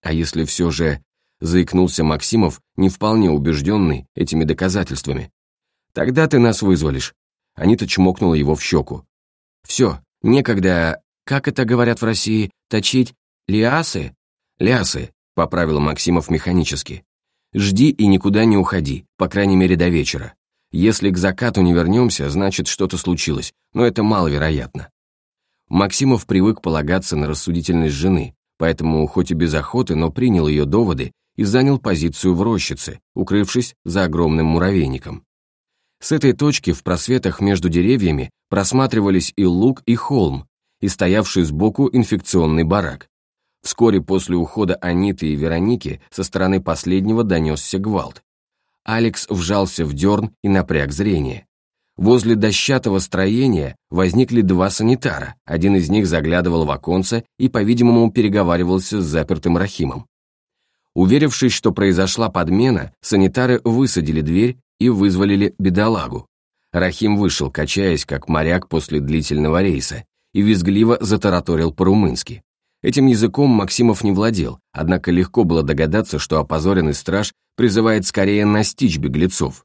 А если все же...» Заикнулся Максимов, не вполне убежденный этими доказательствами. «Тогда ты нас вызволишь». Анита чмокнула его в щеку. «Все, некогда... Как это говорят в России? Точить? Лиасы?» «Лясы», — поправил Максимов механически. «Жди и никуда не уходи, по крайней мере до вечера. Если к закату не вернемся, значит что-то случилось, но это маловероятно. Максимов привык полагаться на рассудительность жены, поэтому, хоть и без охоты, но принял ее доводы и занял позицию в рощице, укрывшись за огромным муравейником. С этой точки в просветах между деревьями просматривались и луг, и холм, и стоявший сбоку инфекционный барак. Вскоре после ухода Аниты и Вероники со стороны последнего донесся гвалт. Алекс вжался в дерн и напряг зрение. Возле дощатого строения возникли два санитара, один из них заглядывал в оконце и, по-видимому, переговаривался с запертым Рахимом. Уверившись, что произошла подмена, санитары высадили дверь и вызволили бедолагу. Рахим вышел, качаясь, как моряк после длительного рейса, и визгливо затараторил по-румынски. Этим языком Максимов не владел, однако легко было догадаться, что опозоренный страж призывает скорее настичь беглецов.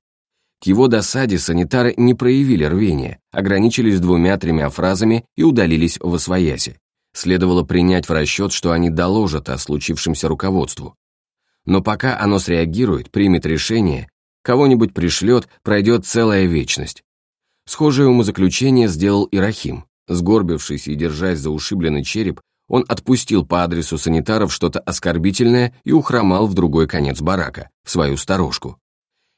К его досаде санитары не проявили рвения, ограничились двумя-тремя фразами и удалились в освояси. Следовало принять в расчет, что они доложат о случившемся руководству. Но пока оно среагирует, примет решение, кого-нибудь пришлет, пройдет целая вечность. Схожее умозаключение сделал Ирахим. Сгорбившись и держась за ушибленный череп, он отпустил по адресу санитаров что-то оскорбительное и ухромал в другой конец барака, в свою сторожку.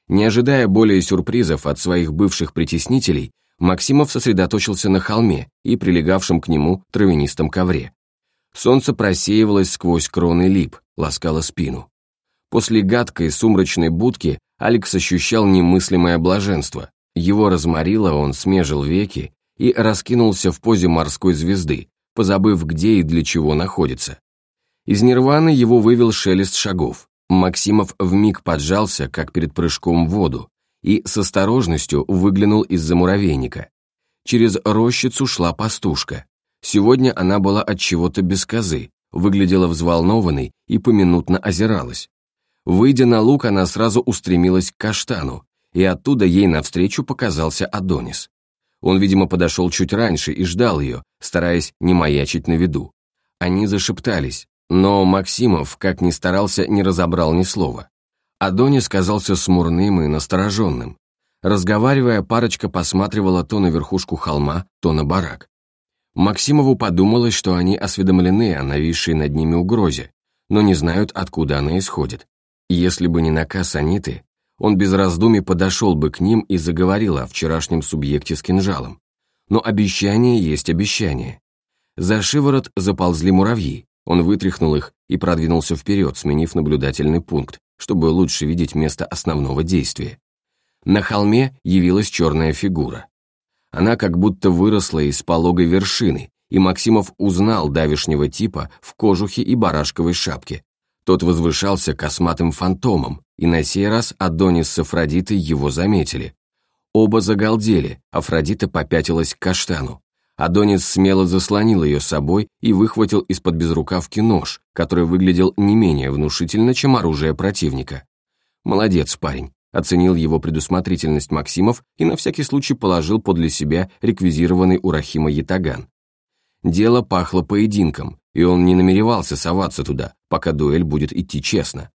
Не ожидая более сюрпризов от своих бывших притеснителей, Максимов сосредоточился на холме и прилегавшем к нему травянистом ковре. Солнце просеивалось сквозь кроны лип, ласкало спину. После гадкой сумрачной будки Алекс ощущал немыслимое блаженство. Его разморило, он смежил веки и раскинулся в позе морской звезды, позабыв, где и для чего находится. Из нирваны его вывел шелест шагов. Максимов вмиг поджался, как перед прыжком в воду, и с осторожностью выглянул из-за муравейника. Через рощицу шла пастушка. Сегодня она была от чего-то без козы, выглядела взволнованной и поминутно озиралась. Выйдя на луг, она сразу устремилась к каштану, и оттуда ей навстречу показался Адонис. Он, видимо, подошел чуть раньше и ждал ее, стараясь не маячить на виду. Они зашептались, но Максимов, как ни старался, не разобрал ни слова. Адонис казался смурным и настороженным. Разговаривая, парочка посматривала то на верхушку холма, то на барак. Максимову подумалось, что они осведомлены о нависшей над ними угрозе, но не знают, откуда она исходит. Если бы не наказ Аниты, он без раздумий подошел бы к ним и заговорил о вчерашнем субъекте с кинжалом. Но обещание есть обещание. За шиворот заползли муравьи, он вытряхнул их и продвинулся вперед, сменив наблюдательный пункт, чтобы лучше видеть место основного действия. На холме явилась черная фигура. Она как будто выросла из пологой вершины, и Максимов узнал давишнего типа в кожухе и барашковой шапке. Тот возвышался косматым фантомом, и на сей раз Адонис с Афродитой его заметили. Оба загалдели, Афродита попятилась к каштану. Адонис смело заслонил ее собой и выхватил из-под безрукавки нож, который выглядел не менее внушительно, чем оружие противника. «Молодец, парень», — оценил его предусмотрительность Максимов и на всякий случай положил подле себя реквизированный у Рахима ятаган. Дело пахло поединком, и он не намеревался соваться туда, пока дуэль будет идти честно.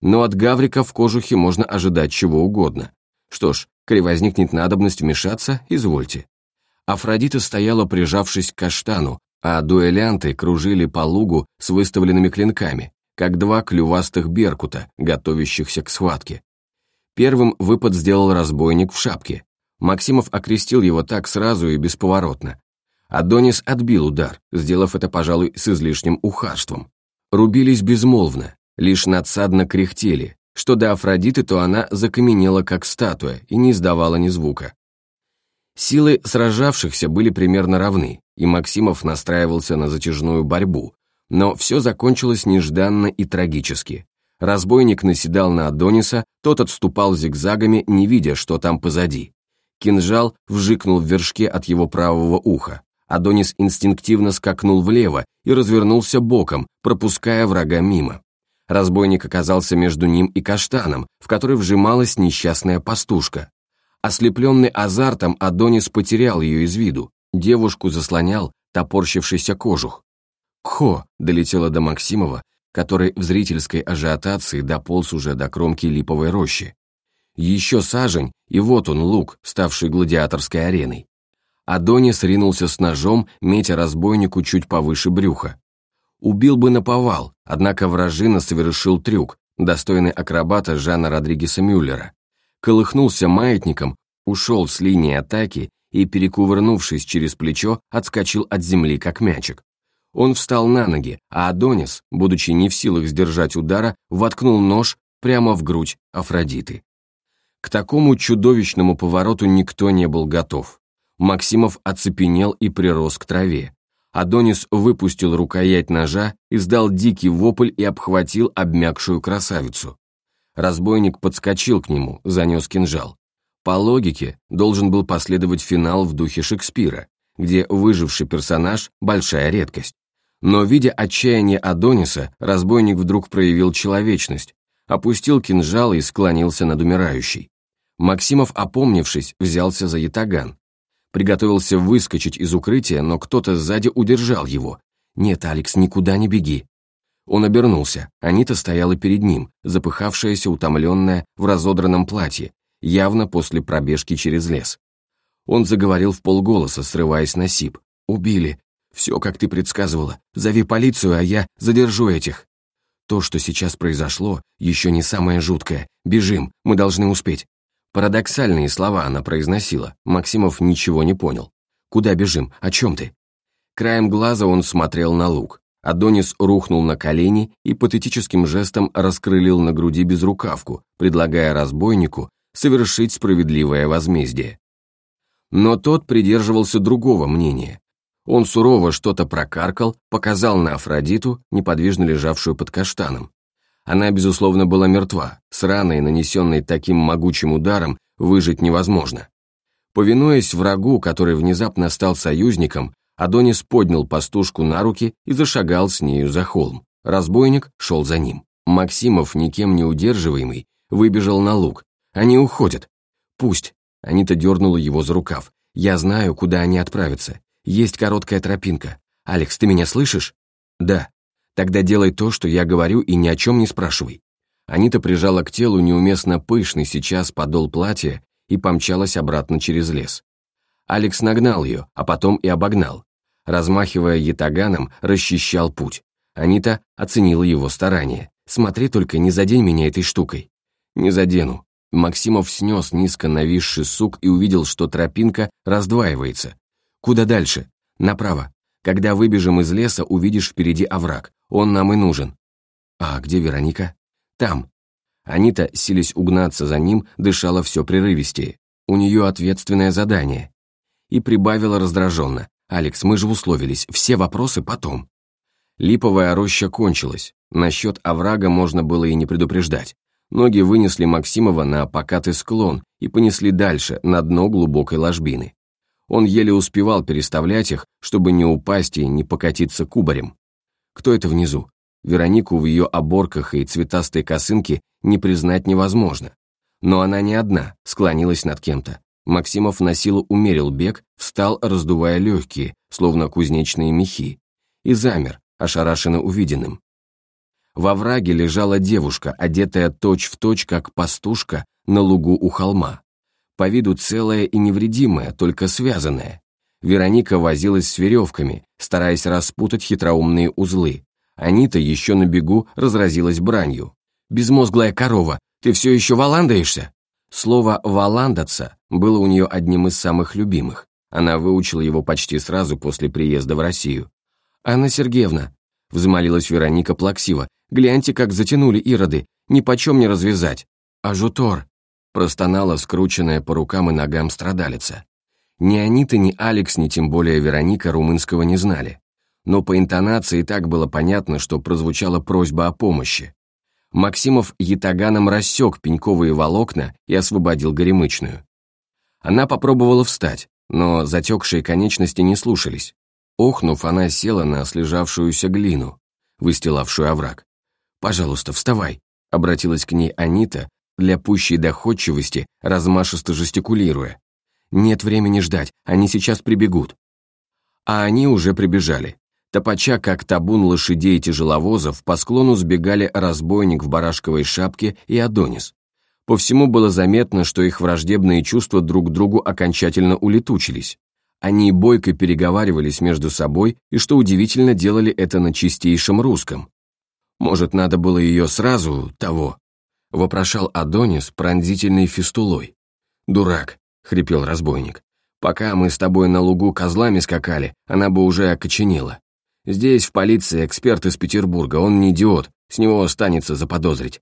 Но от Гаврика в кожухе можно ожидать чего угодно. Что ж, коли возникнет надобность вмешаться, извольте. Афродита стояла, прижавшись к каштану, а дуэлянты кружили по лугу с выставленными клинками, как два клювастых беркута, готовящихся к схватке. Первым выпад сделал разбойник в шапке. Максимов окрестил его так сразу и бесповоротно. Адонис отбил удар, сделав это, пожалуй, с излишним ухарством. Рубились безмолвно, лишь надсадно кряхтели. Что до Афродиты, то она закаменела, как статуя, и не издавала ни звука. Силы сражавшихся были примерно равны, и Максимов настраивался на затяжную борьбу, но все закончилось нежданно и трагически. Разбойник наседал на Адониса, тот отступал зигзагами, не видя, что там позади. Кинжал вжикнул в вершке от его правого уха. Адонис инстинктивно скакнул влево и развернулся боком, пропуская врага мимо. Разбойник оказался между ним и каштаном, в который вжималась несчастная пастушка. Ослепленный азартом, Адонис потерял ее из виду. Девушку заслонял топорщившийся кожух. «Кхо!» долетела до Максимова, который в зрительской ажиотации дополз уже до кромки липовой рощи. Еще сажень, и вот он, лук, ставший гладиаторской ареной. Адонис ринулся с ножом, метя разбойнику чуть повыше брюха. Убил бы наповал, однако вражина совершил трюк, достойный акробата Жана Родригеса Мюллера колыхнулся маятником, ушел с линии атаки и, перекувырнувшись через плечо, отскочил от земли, как мячик. Он встал на ноги, а Адонис, будучи не в силах сдержать удара, воткнул нож прямо в грудь Афродиты. К такому чудовищному повороту никто не был готов. Максимов оцепенел и прирос к траве. Адонис выпустил рукоять ножа, издал дикий вопль и обхватил обмякшую красавицу. Разбойник подскочил к нему, занес кинжал. По логике, должен был последовать финал в духе Шекспира, где выживший персонаж – большая редкость. Но, видя отчаяние Адониса, разбойник вдруг проявил человечность, опустил кинжал и склонился над умирающей. Максимов, опомнившись, взялся за ятаган. Приготовился выскочить из укрытия, но кто-то сзади удержал его. «Нет, Алекс, никуда не беги. Он обернулся. Анита стояла перед ним, запыхавшаяся, утомленная, в разодранном платье, явно после пробежки через лес. Он заговорил в полголоса, срываясь на сип. «Убили. Все, как ты предсказывала. Зови полицию, а я задержу этих». То, что сейчас произошло, еще не самое жуткое. Бежим, мы должны успеть. Парадоксальные слова она произносила. Максимов ничего не понял. «Куда бежим? О чем ты?» Краем глаза он смотрел на лук. Адонис рухнул на колени и патетическим жестом раскрылил на груди безрукавку, предлагая разбойнику совершить справедливое возмездие. Но тот придерживался другого мнения. Он сурово что-то прокаркал, показал на Афродиту, неподвижно лежавшую под каштаном. Она, безусловно, была мертва, с раной, нанесенной таким могучим ударом, выжить невозможно. Повинуясь врагу, который внезапно стал союзником, Адонис поднял пастушку на руки и зашагал с нею за холм. Разбойник шел за ним. Максимов, никем не удерживаемый, выбежал на луг. Они уходят. Пусть. Анита дернула его за рукав. Я знаю, куда они отправятся. Есть короткая тропинка. Алекс, ты меня слышишь? Да. Тогда делай то, что я говорю, и ни о чем не спрашивай. Анита прижала к телу неуместно пышный сейчас подол платья и помчалась обратно через лес. Алекс нагнал ее, а потом и обогнал размахивая ятаганом, расчищал путь. Анита оценила его старания. «Смотри только, не задень меня этой штукой». «Не задену». Максимов снес низко нависший сук и увидел, что тропинка раздваивается. «Куда дальше?» «Направо. Когда выбежим из леса, увидишь впереди овраг. Он нам и нужен». «А где Вероника?» «Там». Анита, сились угнаться за ним, дышала все прерывистее. У нее ответственное задание. И прибавила раздраженно. «Алекс, мы же условились, все вопросы потом». Липовая роща кончилась. Насчет оврага можно было и не предупреждать. Ноги вынесли Максимова на покатый склон и понесли дальше, на дно глубокой ложбины. Он еле успевал переставлять их, чтобы не упасть и не покатиться кубарем. Кто это внизу? Веронику в ее оборках и цветастой косынке не признать невозможно. Но она не одна, склонилась над кем-то. Максимов на силу умерил бег, встал, раздувая легкие, словно кузнечные мехи, и замер, ошарашенно увиденным. Во враге лежала девушка, одетая точь-в-точь, точь, как пастушка на лугу у холма. По виду целая и невредимая, только связанная. Вероника возилась с веревками, стараясь распутать хитроумные узлы. Анита еще на бегу разразилась бранью. «Безмозглая корова, ты все еще валандаешься?» Слово «валандаться» было у нее одним из самых любимых. Она выучила его почти сразу после приезда в Россию. «Анна Сергеевна», — взмолилась Вероника плаксиво, Гляньте, как затянули ироды, ни почем не развязать. А Жутор, простонала скрученная по рукам и ногам страдалица. Ни Анита, ни Алекс, ни тем более Вероника румынского не знали. Но по интонации так было понятно, что прозвучала просьба о помощи. Максимов ятаганом рассек пеньковые волокна и освободил горемычную. Она попробовала встать, но затекшие конечности не слушались. Охнув, она села на слежавшуюся глину, выстилавшую овраг. «Пожалуйста, вставай», — обратилась к ней Анита, для пущей доходчивости, размашисто жестикулируя. «Нет времени ждать, они сейчас прибегут». А они уже прибежали. Топача, как табун лошадей и тяжеловозов, по склону сбегали разбойник в барашковой шапке и Адонис. По всему было заметно, что их враждебные чувства друг к другу окончательно улетучились. Они бойко переговаривались между собой и, что удивительно, делали это на чистейшем русском. Может, надо было ее сразу, того?» — вопрошал Адонис пронзительной фистулой. «Дурак», — хрипел разбойник. «Пока мы с тобой на лугу козлами скакали, она бы уже окоченела. Здесь в полиции эксперт из Петербурга, он не идиот, с него останется заподозрить».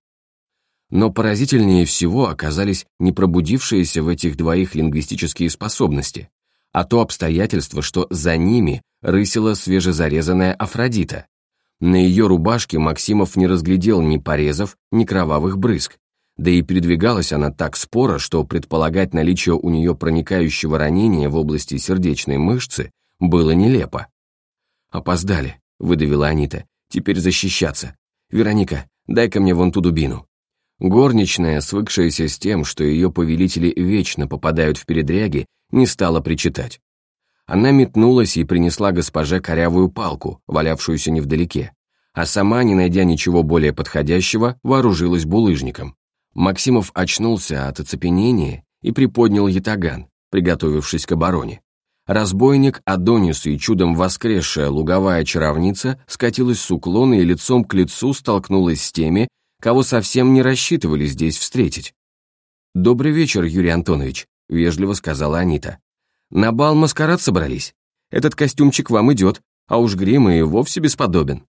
Но поразительнее всего оказались не пробудившиеся в этих двоих лингвистические способности, а то обстоятельство, что за ними рысила свежезарезанная Афродита. На ее рубашке Максимов не разглядел ни порезов, ни кровавых брызг. Да и передвигалась она так споро, что предполагать наличие у нее проникающего ранения в области сердечной мышцы было нелепо. «Опоздали», — выдавила Анита. «Теперь защищаться. Вероника, дай-ка мне вон ту дубину». Горничная, свыкшаяся с тем, что ее повелители вечно попадают в передряги, не стала причитать. Она метнулась и принесла госпоже корявую палку, валявшуюся невдалеке, а сама, не найдя ничего более подходящего, вооружилась булыжником. Максимов очнулся от оцепенения и приподнял ятаган, приготовившись к обороне. Разбойник Адонис и чудом воскресшая луговая чаровница скатилась с уклона и лицом к лицу столкнулась с теми, кого совсем не рассчитывали здесь встретить. «Добрый вечер, Юрий Антонович», — вежливо сказала Анита. На бал маскарад собрались? Этот костюмчик вам идет, а уж грим и вовсе бесподобен.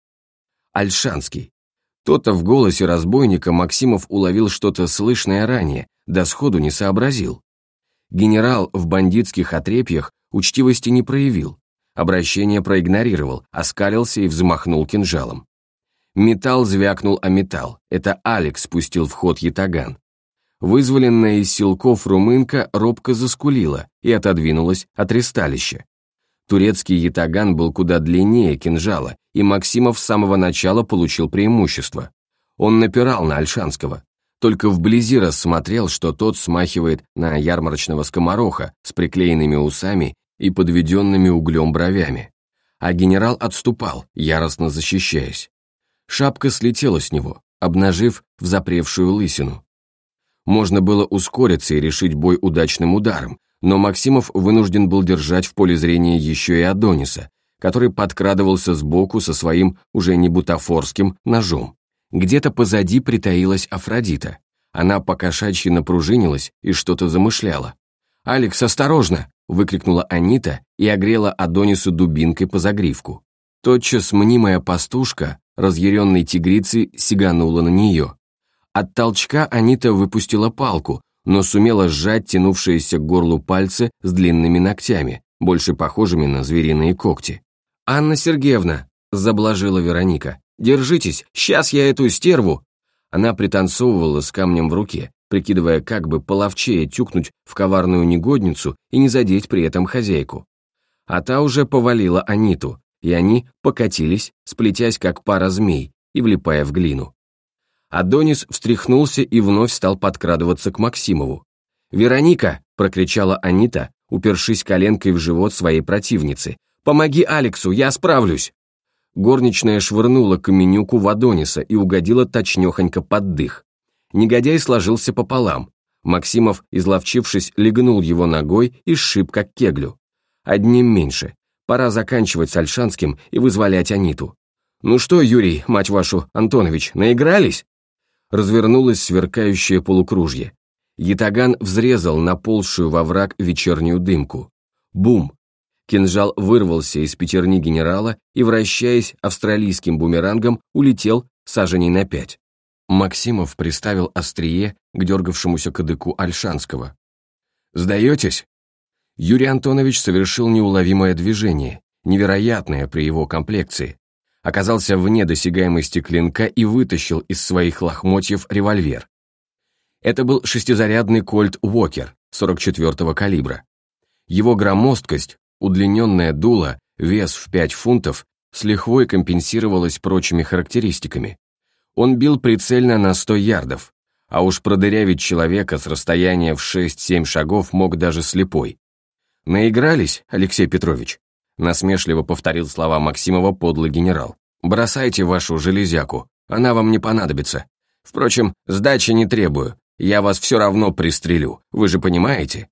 Альшанский. То-то в голосе разбойника Максимов уловил что-то слышное ранее, да сходу не сообразил. Генерал в бандитских отрепьях учтивости не проявил, обращение проигнорировал, оскалился и взмахнул кинжалом. Металл звякнул о металл, это Алекс спустил в ход ятаган. Вызволенная из силков румынка робко заскулила и отодвинулась от ресталища. Турецкий ятаган был куда длиннее кинжала, и Максимов с самого начала получил преимущество. Он напирал на Альшанского, только вблизи рассмотрел, что тот смахивает на ярмарочного скомороха с приклеенными усами и подведенными углем бровями. А генерал отступал, яростно защищаясь. Шапка слетела с него, обнажив взапревшую лысину. Можно было ускориться и решить бой удачным ударом, но Максимов вынужден был держать в поле зрения еще и Адониса, который подкрадывался сбоку со своим уже не бутафорским ножом. Где-то позади притаилась Афродита. Она покошачьи напружинилась и что-то замышляла. «Алекс, осторожно!» — выкрикнула Анита и огрела Адонису дубинкой по загривку. Тотчас мнимая пастушка, разъяренной тигрицей, сиганула на нее. От толчка Анита выпустила палку, но сумела сжать тянувшиеся к горлу пальцы с длинными ногтями, больше похожими на звериные когти. «Анна Сергеевна!» – заблажила Вероника. Держитесь, сейчас я эту стерву!» Она пританцовывала с камнем в руке, прикидывая, как бы половчее тюкнуть в коварную негодницу и не задеть при этом хозяйку. А та уже повалила Аниту, и они покатились, сплетясь как пара змей и влипая в глину. Адонис встряхнулся и вновь стал подкрадываться к Максимову. «Вероника!» — прокричала Анита, упершись коленкой в живот своей противницы. «Помоги Алексу, я справлюсь!» Горничная швырнула каменюку в Адониса и угодила точнёхонько под дых. Негодяй сложился пополам. Максимов, изловчившись, легнул его ногой и сшиб как кеглю. Одним меньше. Пора заканчивать с Альшанским и вызволять Аниту. «Ну что, Юрий, мать вашу, Антонович, наигрались?» Развернулось сверкающее полукружье. Ятаган взрезал наползшую во враг вечернюю дымку. Бум! Кинжал вырвался из пятерни генерала и, вращаясь австралийским бумерангом, улетел саженей на пять. Максимов приставил острие к дергавшемуся кадыку Альшанского. «Сдаетесь?» Юрий Антонович совершил неуловимое движение, невероятное при его комплекции. Оказался вне досягаемости клинка и вытащил из своих лохмотьев револьвер. Это был шестизарядный кольт Уокер 44-го калибра. Его громоздкость, удлиненное дуло, вес в 5 фунтов с лихвой компенсировалась прочими характеристиками. Он бил прицельно на 100 ярдов, а уж продырявить человека с расстояния в 6-7 шагов мог даже слепой. «Наигрались, Алексей Петрович?» насмешливо повторил слова Максимова подлый генерал. «Бросайте вашу железяку, она вам не понадобится. Впрочем, сдачи не требую, я вас все равно пристрелю, вы же понимаете?»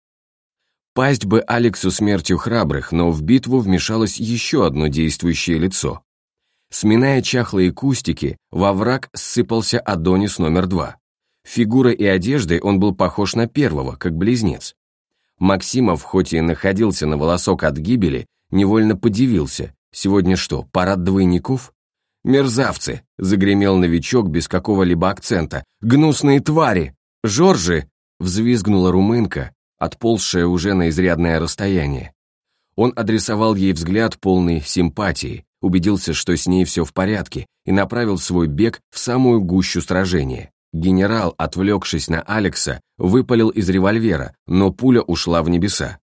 Пасть бы Алексу смертью храбрых, но в битву вмешалось еще одно действующее лицо. Сминая чахлые кустики, во враг ссыпался Адонис номер два. Фигурой и одеждой он был похож на первого, как близнец. Максимов, хоть и находился на волосок от гибели, невольно подивился. Сегодня что, парад двойников? «Мерзавцы!» — загремел новичок без какого-либо акцента. «Гнусные твари!» «Жоржи!» — взвизгнула румынка, отползшая уже на изрядное расстояние. Он адресовал ей взгляд полный симпатии, убедился, что с ней все в порядке, и направил свой бег в самую гущу сражения. Генерал, отвлекшись на Алекса, выпалил из револьвера, но пуля ушла в небеса.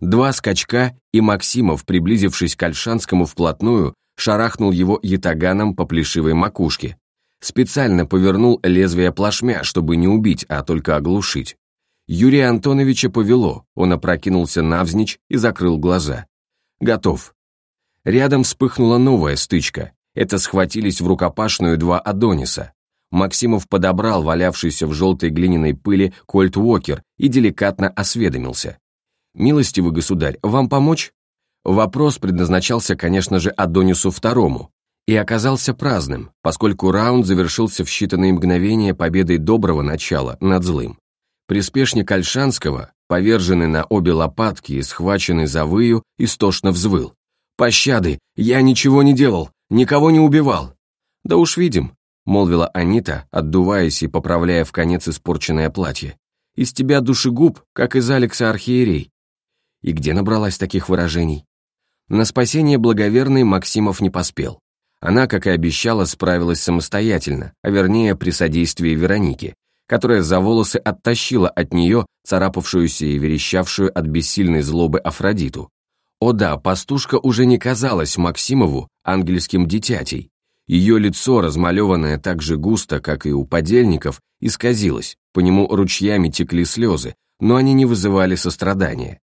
Два скачка, и Максимов, приблизившись к Альшанскому вплотную, шарахнул его ятаганом по плешивой макушке. Специально повернул лезвие плашмя, чтобы не убить, а только оглушить. Юрия Антоновича повело, он опрокинулся навзничь и закрыл глаза. Готов. Рядом вспыхнула новая стычка. Это схватились в рукопашную два Адониса. Максимов подобрал валявшийся в желтой глиняной пыли Кольт Уокер и деликатно осведомился. «Милостивый государь, вам помочь?» Вопрос предназначался, конечно же, Адонису второму, и оказался праздным, поскольку раунд завершился в считанные мгновения победой доброго начала над злым. Приспешник Альшанского, поверженный на обе лопатки и схваченный за выю, истошно взвыл. «Пощады! Я ничего не делал! Никого не убивал!» «Да уж видим», — молвила Анита, отдуваясь и поправляя в конец испорченное платье. «Из тебя душегуб, как из Алекса Архиерей». И где набралась таких выражений? На спасение благоверной Максимов не поспел. Она, как и обещала, справилась самостоятельно, а вернее при содействии Вероники, которая за волосы оттащила от нее царапавшуюся и верещавшую от бессильной злобы Афродиту, о да, пастушка уже не казалась Максимову ангельским дитятей. Ее лицо, размалеванное так же густо, как и у подельников, исказилось, по нему ручьями текли слезы, но они не вызывали сострадания.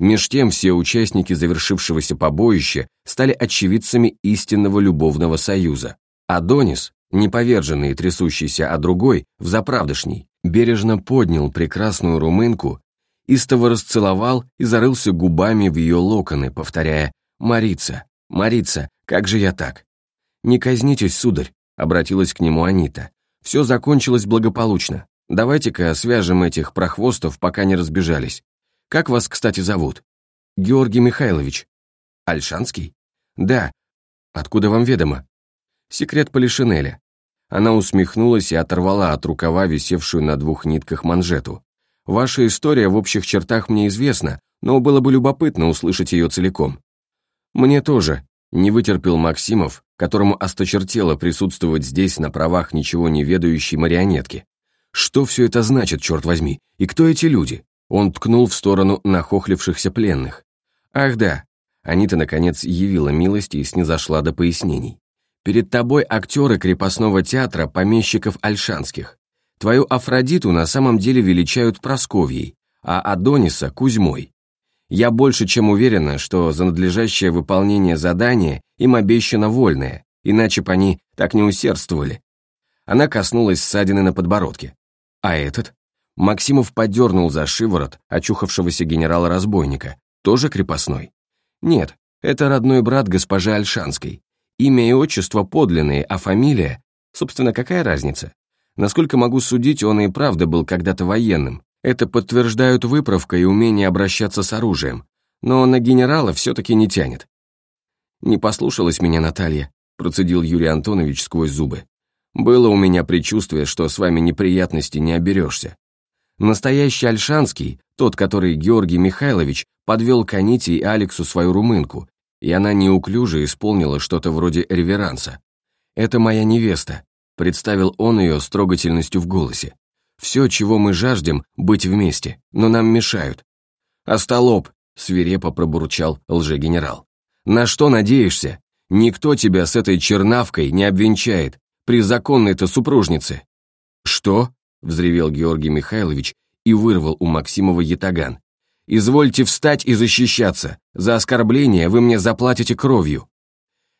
Меж тем все участники завершившегося побоища стали очевидцами истинного любовного союза. Адонис, не поверженный и трясущийся, а другой, взаправдышний, бережно поднял прекрасную румынку истово расцеловал и зарылся губами в ее локоны, повторяя «Марица, Марица, как же я так?» «Не казнитесь, сударь», — обратилась к нему Анита. «Все закончилось благополучно. Давайте-ка свяжем этих прохвостов, пока не разбежались. Как вас, кстати, зовут?» «Георгий Михайлович». «Альшанский?» «Да. Откуда вам ведомо?» «Секрет Полишинеля». Она усмехнулась и оторвала от рукава висевшую на двух нитках манжету. Ваша история в общих чертах мне известна, но было бы любопытно услышать ее целиком. Мне тоже, Не вытерпел Максимов, которому осточертело присутствовать здесь на правах ничего не ведающей марионетки. Что все это значит, черт возьми, и кто эти люди? Он ткнул в сторону нахохлившихся пленных. Ах да, Анита, наконец, явила милость и снизошла до пояснений. Перед тобой актеры крепостного театра помещиков Альшанских. Твою Афродиту на самом деле величают Просковьей, а Адониса – Кузьмой. Я больше чем уверена, что за надлежащее выполнение задания им обещано вольное, иначе бы они так не усердствовали. Она коснулась ссадины на подбородке. А этот? Максимов подернул за шиворот очухавшегося генерала-разбойника, тоже крепостной. Нет, это родной брат госпожи Альшанской. Имя и отчество подлинные, а фамилия... Собственно, какая разница? Насколько могу судить, он и правда был когда-то военным. Это подтверждают выправка и умение обращаться с оружием. Но на генерала все-таки не тянет. «Не послушалась меня Наталья», процедил Юрий Антонович сквозь зубы. «Было у меня предчувствие, что с вами неприятностей не оберешься. Настоящий Альшанский, тот, который Георгий Михайлович, подвел к Аните и Алексу свою румынку, и она неуклюже исполнила что-то вроде реверанса. «Это моя невеста», — представил он ее с трогательностью в голосе. «Все, чего мы жаждем, быть вместе, но нам мешают». «Остолоп», — свирепо пробурчал лжегенерал. «На что надеешься? Никто тебя с этой чернавкой не обвенчает, при законной-то супружнице». «Что?» — взревел Георгий Михайлович и вырвал у Максимова ятаган. «Извольте встать и защищаться. За оскорбление вы мне заплатите кровью».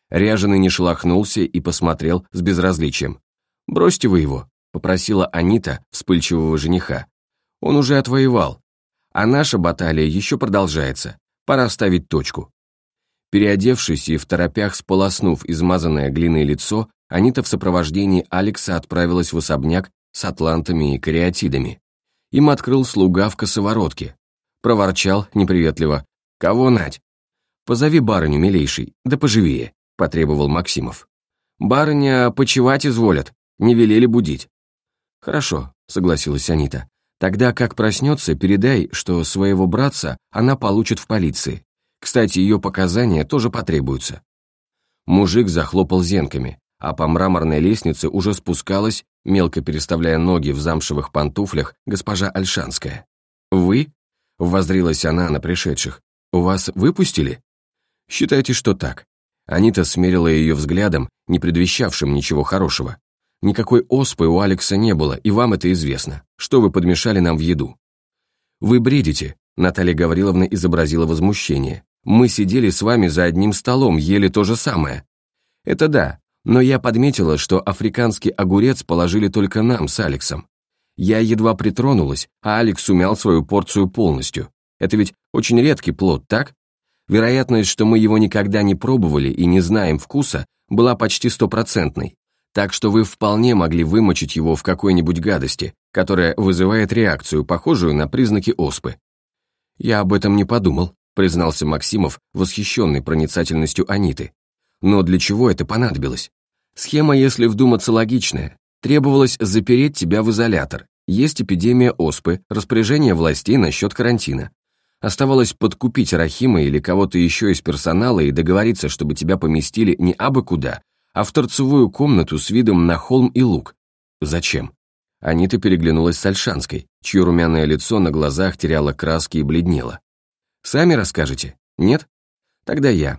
Ряженый не шелохнулся и посмотрел с безразличием. «Бросьте вы его», — попросила Анита, вспыльчивого жениха. «Он уже отвоевал. А наша баталия еще продолжается. Пора ставить точку». Переодевшись и в торопях сполоснув измазанное глиной лицо, Анита в сопровождении Алекса отправилась в особняк с атлантами и кариатидами. Им открыл слуга в косоворотке. Проворчал неприветливо. «Кого нать?» «Позови барыню, милейший, да поживее», — потребовал Максимов. «Барыня почевать изволят, не велели будить». «Хорошо», — согласилась Анита. «Тогда, как проснется, передай, что своего братца она получит в полиции. Кстати, ее показания тоже потребуются». Мужик захлопал зенками а по мраморной лестнице уже спускалась, мелко переставляя ноги в замшевых пантуфлях, госпожа Альшанская. «Вы?» — воззрилась она на пришедших. «У вас выпустили?» «Считайте, что так». Анита смерила ее взглядом, не предвещавшим ничего хорошего. «Никакой оспы у Алекса не было, и вам это известно. Что вы подмешали нам в еду?» «Вы бредите», — Наталья Гавриловна изобразила возмущение. «Мы сидели с вами за одним столом, ели то же самое». «Это да, но я подметила, что африканский огурец положили только нам с Алексом. Я едва притронулась, а Алекс умял свою порцию полностью. Это ведь очень редкий плод, так? Вероятность, что мы его никогда не пробовали и не знаем вкуса, была почти стопроцентной. Так что вы вполне могли вымочить его в какой-нибудь гадости, которая вызывает реакцию, похожую на признаки оспы. «Я об этом не подумал», признался Максимов, восхищенный проницательностью Аниты. «Но для чего это понадобилось? Схема, если вдуматься, логичная. Требовалось запереть тебя в изолятор. Есть эпидемия оспы, распоряжение властей насчет карантина. Оставалось подкупить Рахима или кого-то еще из персонала и договориться, чтобы тебя поместили не абы куда, а в торцевую комнату с видом на холм и луг. Зачем? Анита переглянулась с Альшанской, чье румяное лицо на глазах теряло краски и бледнело. «Сами расскажете? Нет? Тогда я.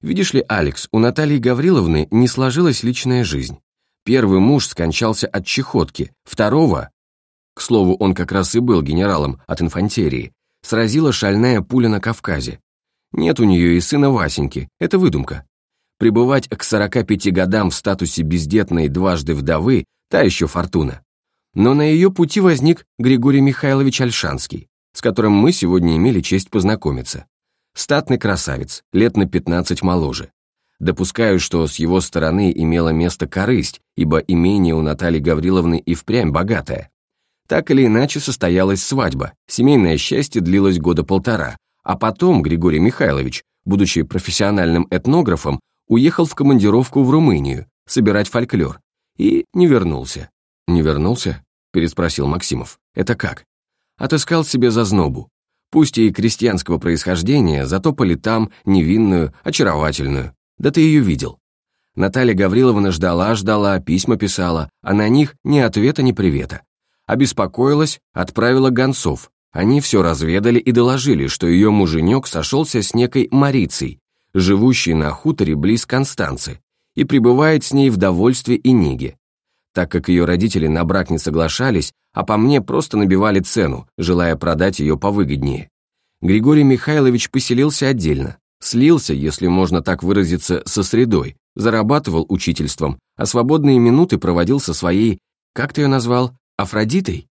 Видишь ли, Алекс, у Натальи Гавриловны не сложилась личная жизнь. Первый муж скончался от чехотки, второго, к слову, он как раз и был генералом от инфантерии, сразила шальная пуля на Кавказе. Нет у нее и сына Васеньки, это выдумка. Пребывать к 45 годам в статусе бездетной дважды вдовы – та еще фортуна. Но на ее пути возник Григорий Михайлович Альшанский, с которым мы сегодня имели честь познакомиться. Статный красавец, лет на 15 моложе. Допускаю, что с его стороны имела место корысть, ибо имение у Натальи Гавриловны и впрямь богатое. Так или иначе состоялась свадьба, семейное счастье длилось года полтора, а потом Григорий Михайлович, будучи профессиональным этнографом, уехал в командировку в Румынию, собирать фольклор, и не вернулся. «Не вернулся?» – переспросил Максимов. «Это как?» Отыскал себе зазнобу, пусть и крестьянского происхождения, зато по невинную, очаровательную. Да ты ее видел. Наталья Гавриловна ждала-ждала, письма писала, а на них ни ответа, ни привета. Обеспокоилась, отправила гонцов. Они все разведали и доложили, что ее муженек сошелся с некой Марицей, живущей на хуторе близ Констанцы, и пребывает с ней в довольстве и неге. Так как ее родители на брак не соглашались, а по мне просто набивали цену, желая продать ее повыгоднее. Григорий Михайлович поселился отдельно, слился, если можно так выразиться, со средой, зарабатывал учительством, а свободные минуты проводил со своей, как ты ее назвал, Афродитой?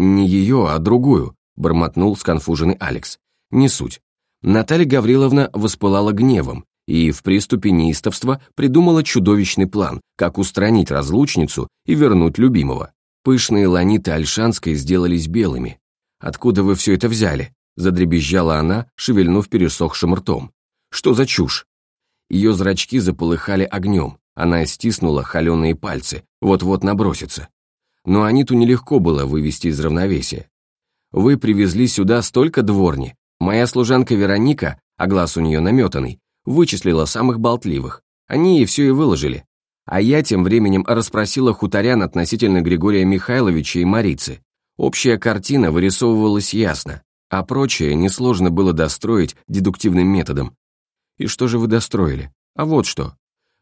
Не ее, а другую, бормотнул сконфуженный Алекс. Не суть. Наталья Гавриловна воспылала гневом и в приступе неистовства придумала чудовищный план, как устранить разлучницу и вернуть любимого. Пышные ланиты Альшанской сделались белыми. «Откуда вы все это взяли?» задребезжала она, шевельнув пересохшим ртом. «Что за чушь?» Ее зрачки заполыхали огнем, она стиснула холеные пальцы, вот-вот набросится. Но Аниту нелегко было вывести из равновесия. «Вы привезли сюда столько дворни. Моя служанка Вероника, а глаз у нее наметанный, вычислила самых болтливых. Они ей все и выложили. А я тем временем расспросила хуторян относительно Григория Михайловича и Марицы. Общая картина вырисовывалась ясно, а прочее несложно было достроить дедуктивным методом. И что же вы достроили? А вот что.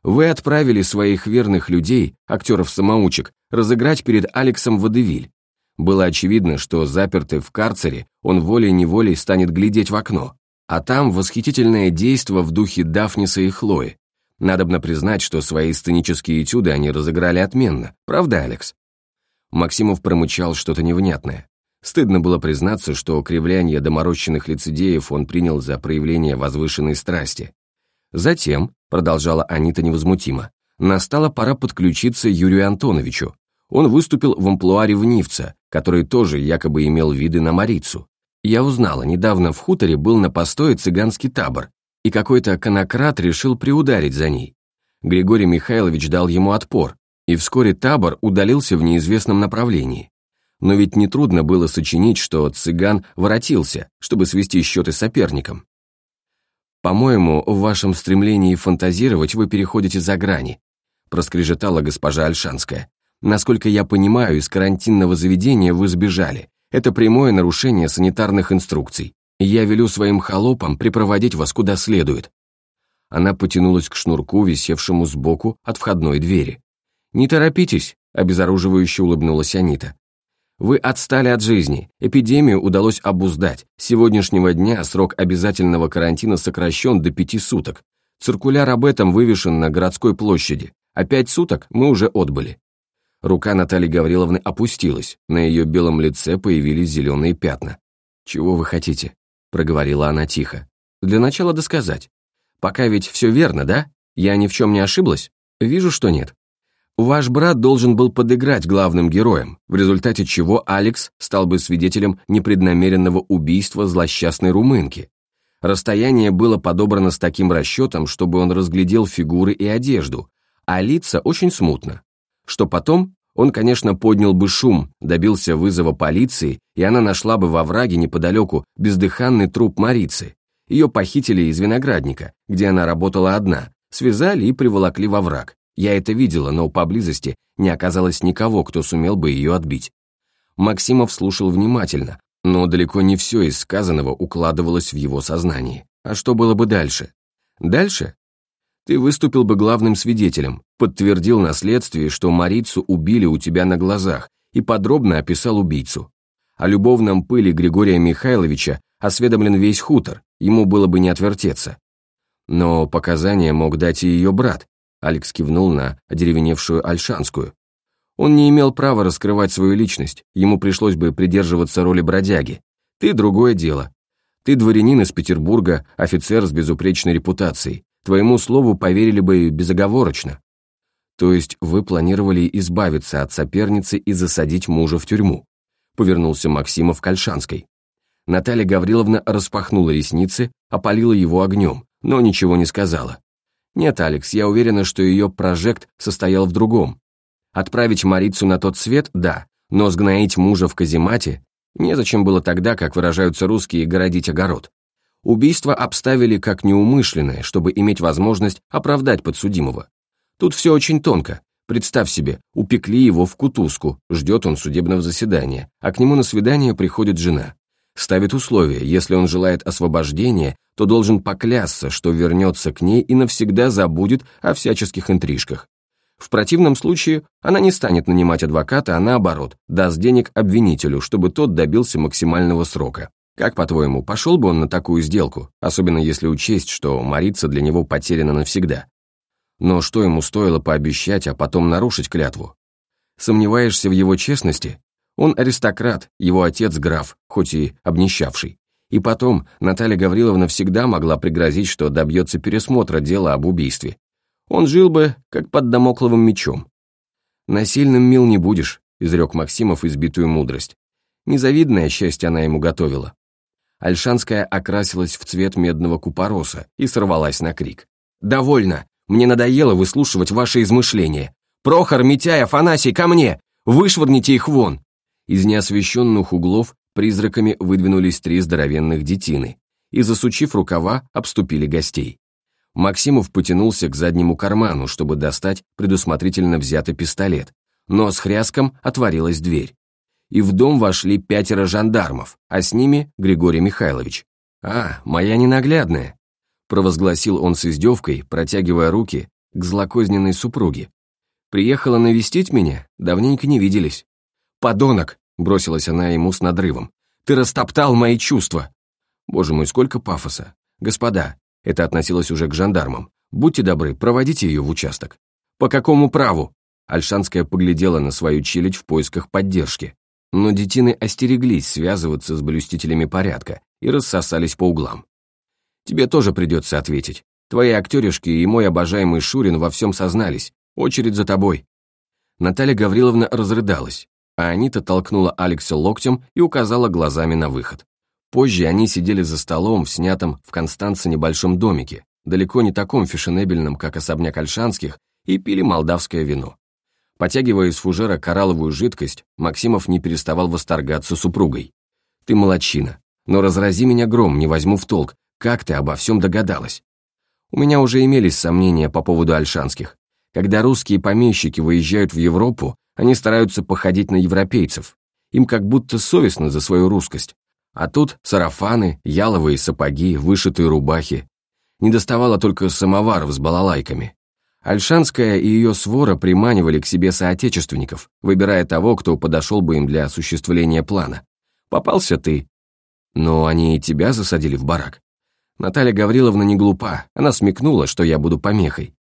Вы отправили своих верных людей, актеров-самоучек, разыграть перед Алексом Водевиль. Было очевидно, что запертый в карцере, он волей-неволей станет глядеть в окно. А там восхитительное действо в духе Дафниса и Хлои. Надобно признать, что свои сценические этюды они разыграли отменно. Правда, Алекс? Максимов промычал что-то невнятное. Стыдно было признаться, что кривляние доморощенных лицедеев он принял за проявление возвышенной страсти. Затем, продолжала Анита невозмутимо, настала пора подключиться Юрию Антоновичу. Он выступил в амплуа ревнивца, который тоже якобы имел виды на Марицу. Я узнала, недавно в хуторе был на постое цыганский табор, и какой-то конократ решил приударить за ней. Григорий Михайлович дал ему отпор, и вскоре табор удалился в неизвестном направлении но ведь нетрудно было сочинить, что цыган воротился, чтобы свести счеты с соперником. «По-моему, в вашем стремлении фантазировать вы переходите за грани», проскрежетала госпожа Альшанская. «Насколько я понимаю, из карантинного заведения вы сбежали. Это прямое нарушение санитарных инструкций. Я велю своим холопам припроводить вас куда следует». Она потянулась к шнурку, висевшему сбоку от входной двери. «Не торопитесь», — обезоруживающе улыбнулась Анита. Вы отстали от жизни. Эпидемию удалось обуздать. С сегодняшнего дня срок обязательного карантина сокращен до пяти суток. Циркуляр об этом вывешен на городской площади. А пять суток мы уже отбыли. Рука Натальи Гавриловны опустилась. На ее белом лице появились зеленые пятна. «Чего вы хотите?» – проговорила она тихо. «Для начала досказать. Пока ведь все верно, да? Я ни в чем не ошиблась? Вижу, что нет. Ваш брат должен был подыграть главным героям, в результате чего Алекс стал бы свидетелем непреднамеренного убийства злосчастной румынки. Расстояние было подобрано с таким расчетом, чтобы он разглядел фигуры и одежду, а лица очень смутно. Что потом? Он, конечно, поднял бы шум, добился вызова полиции, и она нашла бы во враге неподалеку бездыханный труп Марицы. Ее похитили из виноградника, где она работала одна, связали и приволокли во враг. Я это видела, но поблизости не оказалось никого, кто сумел бы ее отбить. Максимов слушал внимательно, но далеко не все из сказанного укладывалось в его сознании. А что было бы дальше? Дальше? Ты выступил бы главным свидетелем, подтвердил на следствии, что Марицу убили у тебя на глазах и подробно описал убийцу. О любовном пыле Григория Михайловича осведомлен весь хутор, ему было бы не отвертеться. Но показания мог дать и ее брат, Алекс кивнул на одеревеневшую Альшанскую. Он не имел права раскрывать свою личность, ему пришлось бы придерживаться роли бродяги. Ты другое дело. Ты дворянин из Петербурга, офицер с безупречной репутацией. Твоему слову поверили бы безоговорочно. То есть вы планировали избавиться от соперницы и засадить мужа в тюрьму. Повернулся Максимов к Альшанской. Наталья Гавриловна распахнула ресницы, опалила его огнем, но ничего не сказала. Нет, Алекс, я уверена, что ее прожект состоял в другом. Отправить Марицу на тот свет – да, но сгноить мужа в каземате незачем было тогда, как выражаются русские, городить огород. Убийство обставили как неумышленное, чтобы иметь возможность оправдать подсудимого. Тут все очень тонко. Представь себе, упекли его в кутузку, ждет он судебного заседания, а к нему на свидание приходит жена. Ставит условие, если он желает освобождения, то должен поклясться, что вернется к ней и навсегда забудет о всяческих интрижках. В противном случае она не станет нанимать адвоката, а наоборот, даст денег обвинителю, чтобы тот добился максимального срока. Как, по-твоему, пошел бы он на такую сделку, особенно если учесть, что Марица для него потеряна навсегда? Но что ему стоило пообещать, а потом нарушить клятву? Сомневаешься в его честности? Он аристократ, его отец граф, хоть и обнищавший. И потом Наталья Гавриловна всегда могла пригрозить, что добьется пересмотра дела об убийстве. Он жил бы, как под домокловым мечом. «Насильным мил не будешь», — изрек Максимов избитую мудрость. Незавидное счастье она ему готовила. Альшанская окрасилась в цвет медного купороса и сорвалась на крик. «Довольно! Мне надоело выслушивать ваши измышления! Прохор, Митяй, Афанасий, ко мне! Вышвырните их вон!» Из неосвещенных углов призраками выдвинулись три здоровенных детины и, засучив рукава, обступили гостей. Максимов потянулся к заднему карману, чтобы достать предусмотрительно взятый пистолет, но с хряском отворилась дверь. И в дом вошли пятеро жандармов, а с ними Григорий Михайлович. «А, моя ненаглядная», — провозгласил он с издевкой, протягивая руки к злокозненной супруге. «Приехала навестить меня? Давненько не виделись». «Подонок!» — бросилась она ему с надрывом. «Ты растоптал мои чувства!» Боже мой, сколько пафоса! Господа, это относилось уже к жандармам. Будьте добры, проводите ее в участок. По какому праву? Альшанская поглядела на свою челядь в поисках поддержки. Но детины остереглись связываться с блюстителями порядка и рассосались по углам. Тебе тоже придется ответить. Твои актеришки и мой обожаемый Шурин во всем сознались. Очередь за тобой. Наталья Гавриловна разрыдалась, а Анита толкнула Алекса локтем и указала глазами на выход. Позже они сидели за столом снятом в Констанце небольшом домике, далеко не таком фешенебельном, как особняк Альшанских, и пили молдавское вино. Потягивая из фужера коралловую жидкость, Максимов не переставал восторгаться супругой. «Ты молодчина, но разрази меня гром, не возьму в толк, как ты обо всем догадалась?» У меня уже имелись сомнения по поводу альшанских. Когда русские помещики выезжают в Европу, они стараются походить на европейцев. Им как будто совестно за свою русскость. А тут сарафаны, яловые сапоги, вышитые рубахи. Не доставало только самоваров с балалайками. Альшанская и ее свора приманивали к себе соотечественников, выбирая того, кто подошел бы им для осуществления плана. Попался ты. Но они и тебя засадили в барак. Наталья Гавриловна не глупа, она смекнула, что я буду помехой.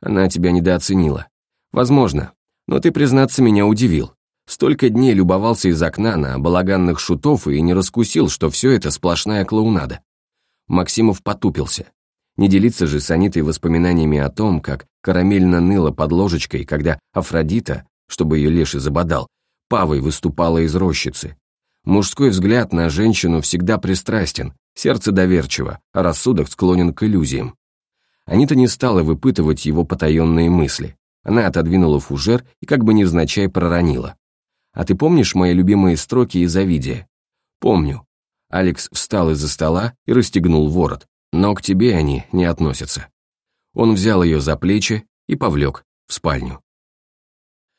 Она тебя недооценила. Возможно, но ты, признаться, меня удивил. Столько дней любовался из окна на балаганных шутов и не раскусил, что все это сплошная клоунада. Максимов потупился. Не делиться же с Анитой воспоминаниями о том, как карамельно ныла под ложечкой, когда Афродита, чтобы ее леший забодал, павой выступала из рощицы. Мужской взгляд на женщину всегда пристрастен, сердце доверчиво, а рассудок склонен к иллюзиям. Анита не стала выпытывать его потаенные мысли. Она отодвинула фужер и как бы невзначай проронила. А ты помнишь мои любимые строки из Овидия? Помню. Алекс встал из-за стола и расстегнул ворот, но к тебе они не относятся. Он взял ее за плечи и повлек в спальню.